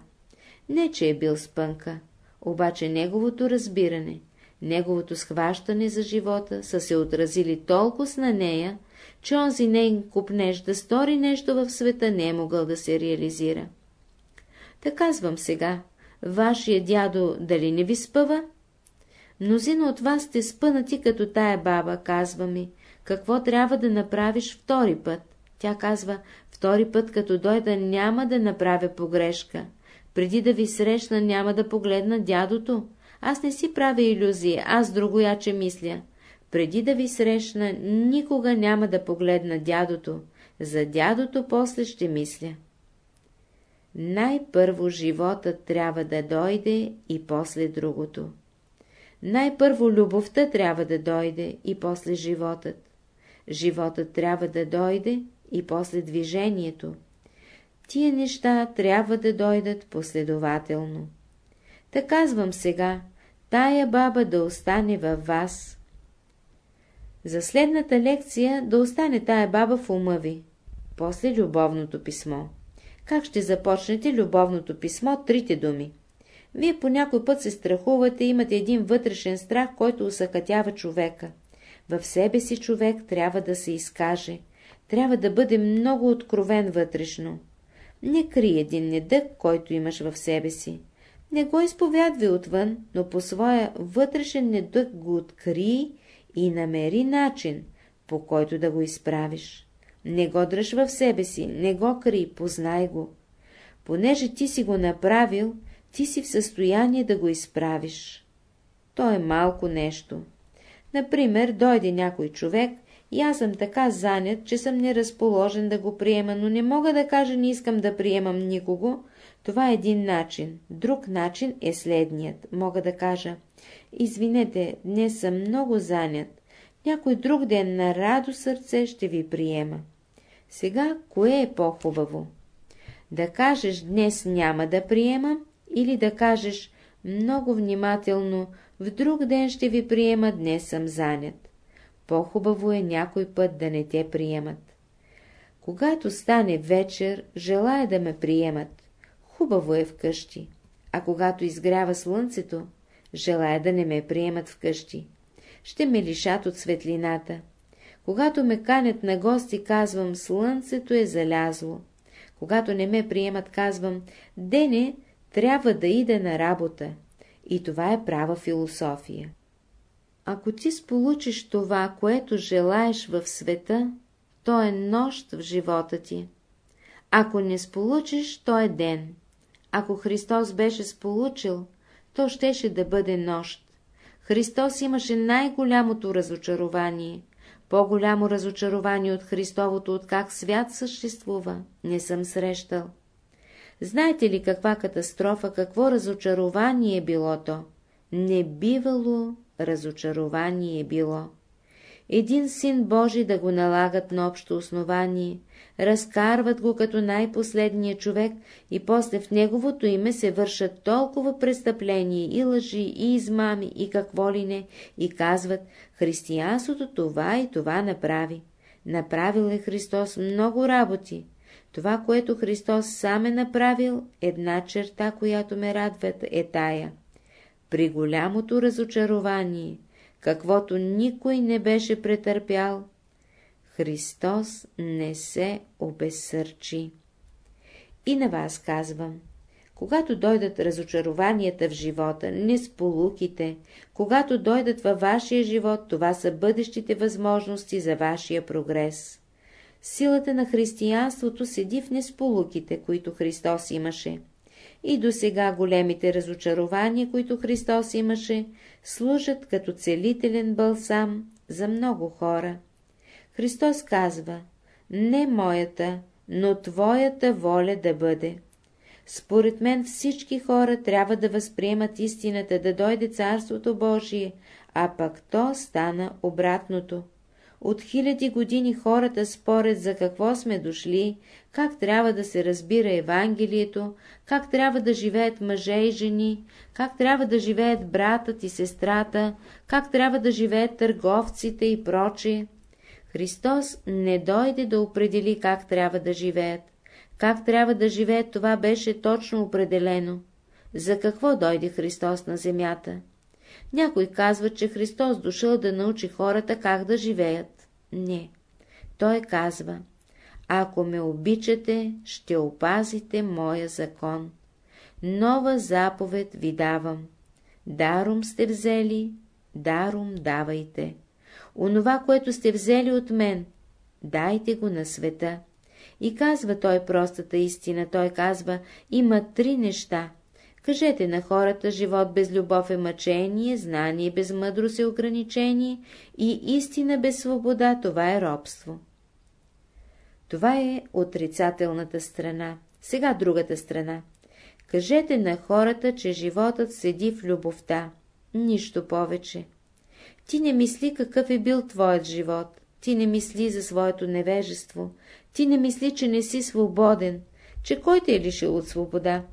Не, че е бил спънка, обаче неговото разбиране, неговото схващане за живота са се отразили толкова на нея, че онзи нейн купнеж да стори нещо в света не е могъл да се реализира. Та казвам сега, вашия дядо дали не ви спъва? Мнозина от вас сте спънати като тая баба, казва ми. Какво трябва да направиш втори път? Тя казва, втори път като дойда няма да направя погрешка. Преди да ви срещна няма да погледна дядото. Аз не си правя иллюзии, аз другояче мисля. Преди да ви срещна, никога няма да погледна дядото. За дядото после ще мисля. Най-първо животът трябва да дойде и после другото. Най-първо любовта трябва да дойде и после животът. Животът трябва да дойде и после движението. Тия неща трябва да дойдат последователно. Та казвам сега, тая баба да остане във вас. За следната лекция да остане тая баба в ума ви. После любовното писмо. Как ще започнете любовното писмо? Трите думи. Вие по някой път се страхувате, имате един вътрешен страх, който усъкътява човека. В себе си човек трябва да се изкаже, трябва да бъде много откровен вътрешно. Не крий един недък, който имаш в себе си. Не го изповядвай отвън, но по своя вътрешен недък го откри и намери начин, по който да го изправиш. Не го дръж в себе си, не го кри, познай го. Понеже ти си го направил, ти си в състояние да го изправиш. То е малко нещо. Например, дойде някой човек и аз съм така занят, че съм неразположен да го приема, но не мога да кажа не искам да приемам никого. Това е един начин. Друг начин е следният. Мога да кажа, извинете, днес съм много занят. Някой друг ден на радо сърце ще ви приема. Сега, кое е по-хубаво? Да кажеш днес няма да приемам или да кажеш много внимателно в друг ден ще ви приема, днес съм занят. По-хубаво е някой път да не те приемат. Когато стане вечер, желая да ме приемат. Хубаво е вкъщи. А когато изгрява слънцето, желая да не ме приемат вкъщи. Ще ме лишат от светлината. Когато ме канят на гости, казвам, слънцето е залязло. Когато не ме приемат, казвам, дене трябва да иде на работа. И това е права философия. Ако ти сполучиш това, което желаеш в света, то е нощ в живота ти. Ако не сполучиш, то е ден. Ако Христос беше сполучил, то щеше да бъде нощ. Христос имаше най-голямото разочарование. По-голямо разочарование от Христовото, от как свят съществува, не съм срещал. Знаете ли каква катастрофа, какво разочарование е било то? Не бивало разочарование е било. Един син Божий да го налагат на общо основание, разкарват го като най-последния човек и после в неговото име се вършат толкова престъпления и лъжи, и измами, и какво ли не, и казват, християнството това и това направи. Направил е Христос много работи, това, което Христос сам е направил, една черта, която ме радва, е тая. При голямото разочарование, каквото никой не беше претърпял, Христос не се обесърчи. И на вас казвам, когато дойдат разочарованията в живота, несполуките, когато дойдат във вашия живот, това са бъдещите възможности за вашия прогрес. Силата на християнството седи в несполуките, които Христос имаше. И до сега големите разочарования, които Христос имаше, служат като целителен бълсам за много хора. Христос казва, не моята, но твоята воля да бъде. Според мен всички хора трябва да възприемат истината да дойде Царството Божие, а пък то стана обратното. От хиляди години хората спорят за какво сме дошли, как трябва да се разбира Евангелието, как трябва да живеят мъже и жени, как трябва да живеят братът и сестрата, как трябва да живеят търговците и прочие. Христос не дойде да определи как трябва да живеят. Как трябва да живеят, това беше точно определено. За какво дойде Христос на земята? Някой казва, че Христос дошъл да научи хората как да живеят. Не. Той казва, ако ме обичате, ще опазите моя закон. Нова заповед ви давам. Даром сте взели, даром давайте. Онова, което сте взели от мен, дайте го на света. И казва той простата истина, той казва, има три неща. Кажете на хората, живот без любов е мъчение, знание без мъдрост е ограничение и истина без свобода, това е робство. Това е отрицателната страна. Сега другата страна. Кажете на хората, че животът седи в любовта. Нищо повече. Ти не мисли какъв е бил твоят живот. Ти не мисли за своето невежество. Ти не мисли, че не си свободен, че кой те е лишил от свобода?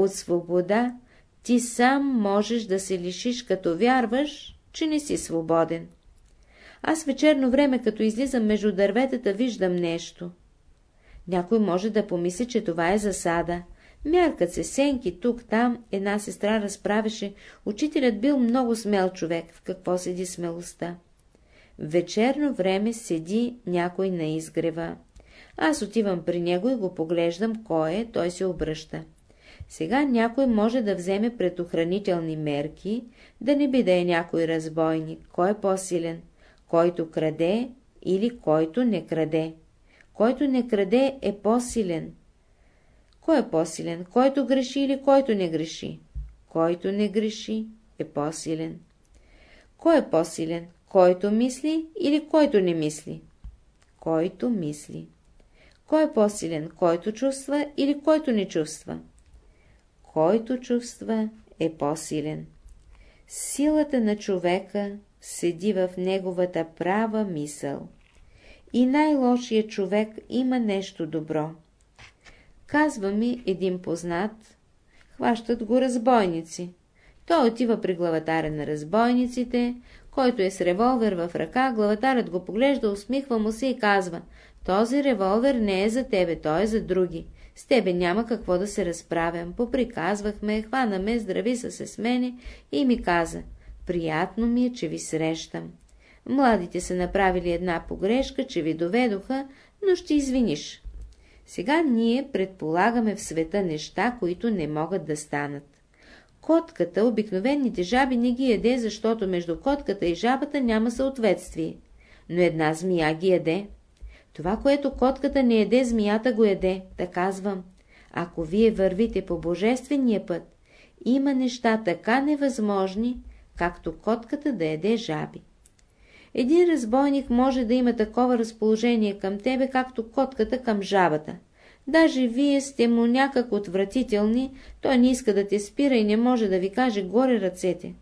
От свобода ти сам можеш да се лишиш, като вярваш, че не си свободен. Аз вечерно време, като излизам между дърветата, виждам нещо. Някой може да помисли, че това е засада. Мяркат се сенки тук-там, една сестра разправеше, учителят бил много смел човек, в какво седи смелостта. Вечерно време седи някой на изгрева. Аз отивам при него и го поглеждам, кой е, той се обръща. Сега някой може да вземе предохранителни мерки, да не би да е някой разбойник, кой е по-силен, който краде или който не краде. Който не краде е по-силен. Кой е по-силен, който греши или който не греши? Който не греши е по-силен. Кой е по-силен, който мисли или който не мисли? Който мисли. Кой е по-силен, който чувства или който не чувства? Който чувства е по-силен. Силата на човека седи в неговата права мисъл. И най-лошият човек има нещо добро. Казва ми един познат, хващат го разбойници. Той отива при главатаря на разбойниците, който е с револвер в ръка, главатарят го поглежда, усмихва му се и казва, този револвер не е за тебе, той е за други. С тебе няма какво да се разправям. Поприказвахме, хванаме, здрави са се с мене и ми каза, приятно ми е, че ви срещам. Младите са направили една погрешка, че ви доведоха, но ще извиниш. Сега ние предполагаме в света неща, които не могат да станат. Котката, обикновените жаби не ги яде, защото между котката и жабата няма съответствие. Но една змия ги яде. Това, което котката не еде, змията го еде, да казвам. Ако вие вървите по божествения път, има неща така невъзможни, както котката да еде жаби. Един разбойник може да има такова разположение към тебе, както котката към жабата. Даже вие сте му някак отвратителни, той не иска да те спира и не може да ви каже горе ръцете.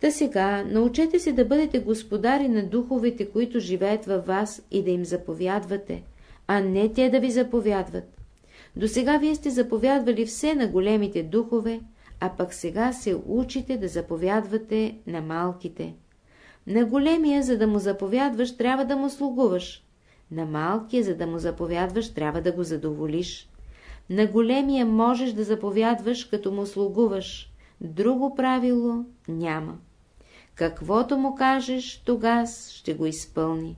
Та сега научете се да бъдете господари на духовете, които живеят във вас и да им заповядвате, а не те да ви заповядват. До сега вие сте заповядвали все на големите духове, а пък сега се учите да заповядвате на малките. На големия, за да му заповядваш, трябва да му слугуваш. На малкия, за да му заповядваш, трябва да го задоволиш. На големия можеш да заповядваш, като му слугуваш. Друго правило няма. Каквото му кажеш, тогас ще го изпълни.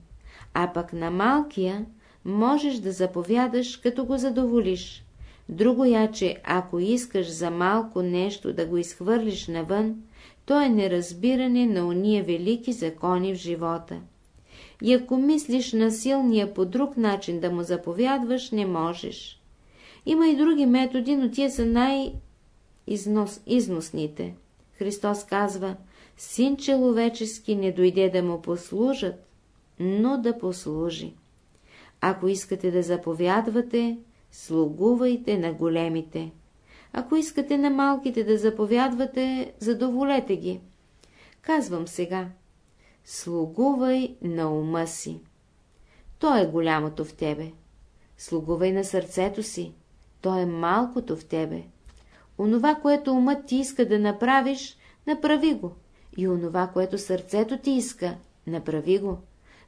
А пък на малкия можеш да заповядаш, като го задоволиш. Друго я, че ако искаш за малко нещо да го изхвърлиш навън, то е неразбиране на уния велики закони в живота. И ако мислиш на силния по друг начин да му заповядваш, не можеш. Има и други методи, но тия са най-износните. Христос казва, син човечески не дойде да му послужат, но да послужи. Ако искате да заповядвате, слугувайте на големите. Ако искате на малките да заповядвате, задоволете ги. Казвам сега, слугувай на ума си. То е голямото в тебе. Слугувай на сърцето си. То е малкото в тебе. Онова, което умът ти иска да направиш, направи го. И онова, което сърцето ти иска, направи го.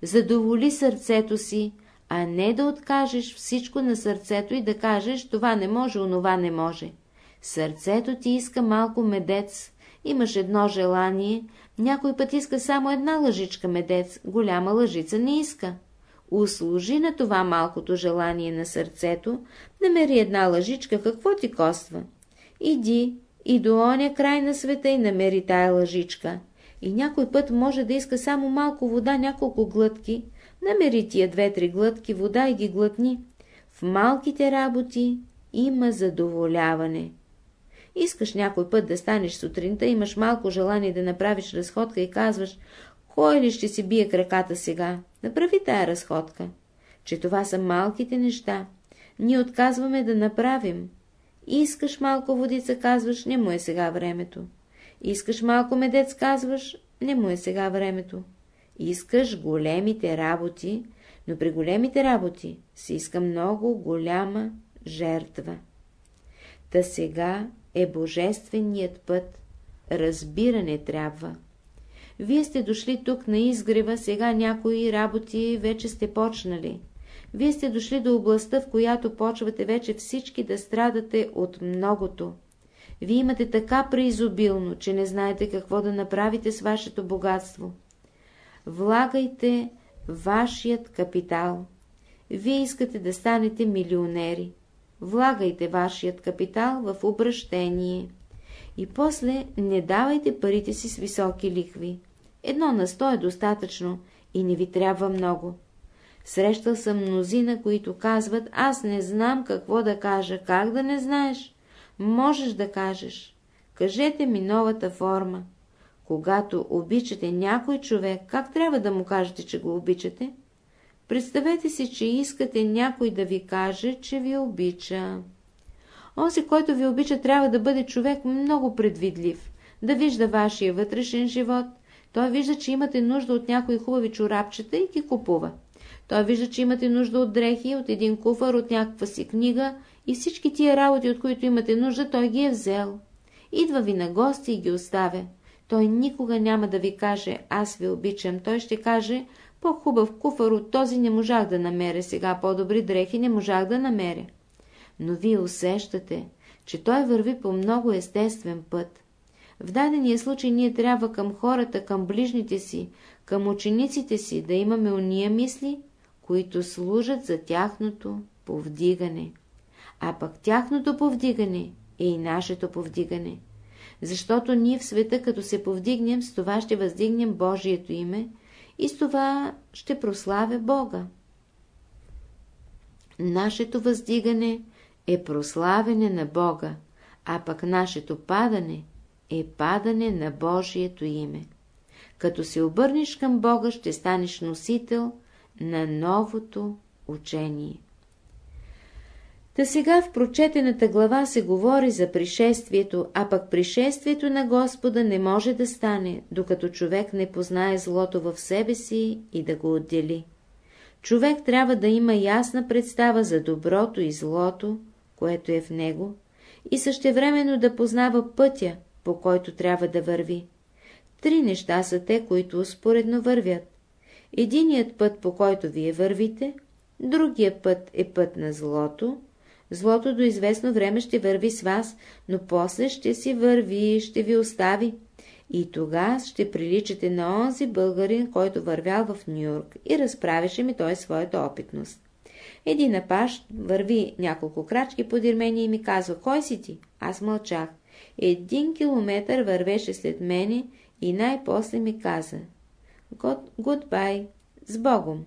Задоволи сърцето си, а не да откажеш всичко на сърцето и да кажеш, това не може, онова не може. Сърцето ти иска малко медец, имаш едно желание, някой път иска само една лъжичка медец, голяма лъжица не иска. Услужи на това малкото желание на сърцето, намери една лъжичка, какво ти коства. Иди и до оня край на света и намери тая лъжичка. И някой път може да иска само малко вода, няколко глътки, намери тия две-три глътки вода и ги глътни. В малките работи има задоволяване. Искаш някой път да станеш сутринта, имаш малко желание да направиш разходка и казваш, кой ли ще си бие краката сега? Направи тая разходка. Че това са малките неща. Ние отказваме да направим. Искаш малко водица, казваш, не му е сега времето. Искаш малко медец, казваш, не му е сега времето. Искаш големите работи, но при големите работи се иска много голяма жертва. Та сега е божественият път. Разбиране трябва. Вие сте дошли тук на изгрева, сега някои работи вече сте почнали. Вие сте дошли до областта, в която почвате вече всички да страдате от многото. Вие имате така преизобилно, че не знаете какво да направите с вашето богатство. Влагайте вашият капитал. Вие искате да станете милионери. Влагайте вашият капитал в обращение. И после не давайте парите си с високи лихви. Едно на сто е достатъчно и не ви трябва много. Срещал съм мнозина, които казват, аз не знам какво да кажа. Как да не знаеш? Можеш да кажеш. Кажете ми новата форма. Когато обичате някой човек, как трябва да му кажете, че го обичате? Представете си, че искате някой да ви каже, че ви обича. Онзи, който ви обича, трябва да бъде човек много предвидлив, да вижда вашия вътрешен живот. Той вижда, че имате нужда от някои хубави чорапчета и ги купува. Той вижда, че имате нужда от дрехи, от един куфар, от някаква си книга и всички тия работи, от които имате нужда, той ги е взел. Идва ви на гости и ги оставя. Той никога няма да ви каже, аз ви обичам. Той ще каже, по-хубав куфар от този не можах да намеря, сега по-добри дрехи не можах да намеря. Но вие усещате, че той върви по много естествен път. В дадения случай ние трябва към хората, към ближните си, към учениците си да имаме уния мисли, които служат за тяхното повдигане. А пък тяхното повдигане е и нашето повдигане. Защото ние в света, като се повдигнем, с това ще въздигнем Божието име и с това ще прославя Бога. Нашето въздигане е прославяне на Бога, а пък нашето падане е падане на Божието име. Като се обърнеш към Бога, ще станеш носител на новото учение. Та сега в прочетената глава се говори за пришествието, а пък пришествието на Господа не може да стане, докато човек не познае злото в себе си и да го отдели. Човек трябва да има ясна представа за доброто и злото, което е в него, и същевременно да познава пътя, по който трябва да върви. Три неща са те, които успоредно вървят. Единият път, по който вие вървите, другият път е път на злото, Злото до известно време ще върви с вас, но после ще си върви и ще ви остави. И тогава ще приличате на онзи българин, който вървял в Нью-Йорк и разправяше ми той своята опитност. Един апаш върви няколко крачки под Ирмения и ми казва, кой си ти? Аз мълчах. Един километър вървеше след мене и най-после ми каза, Гудбай, с Богом.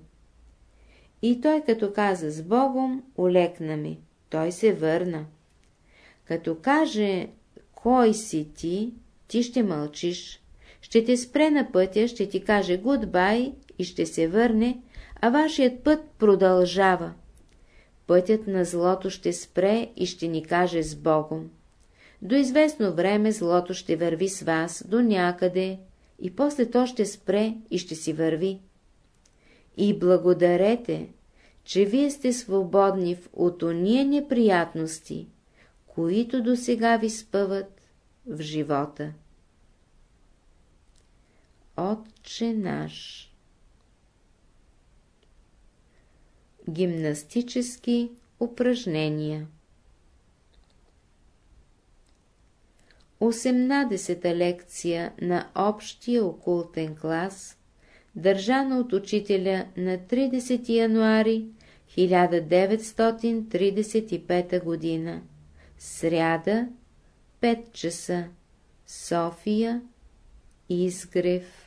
И той като каза с Богом, олекна ми. той се върна. Като каже кой си ти, ти ще мълчиш. Ще те спре на пътя, ще ти каже гудбай и ще се върне, а вашият път продължава. Пътят на злото ще спре и ще ни каже с Богом. До известно време злото ще върви с вас до някъде и после то ще спре и ще си върви. И благодарете, че вие сте свободни от ония неприятности, които до сега ви спъват в живота. Отче наш Гимнастически упражнения 18-та лекция на общия окултен клас, държана от учителя на 30 януари 1935 година, сряда, 5 часа, София, Изгрев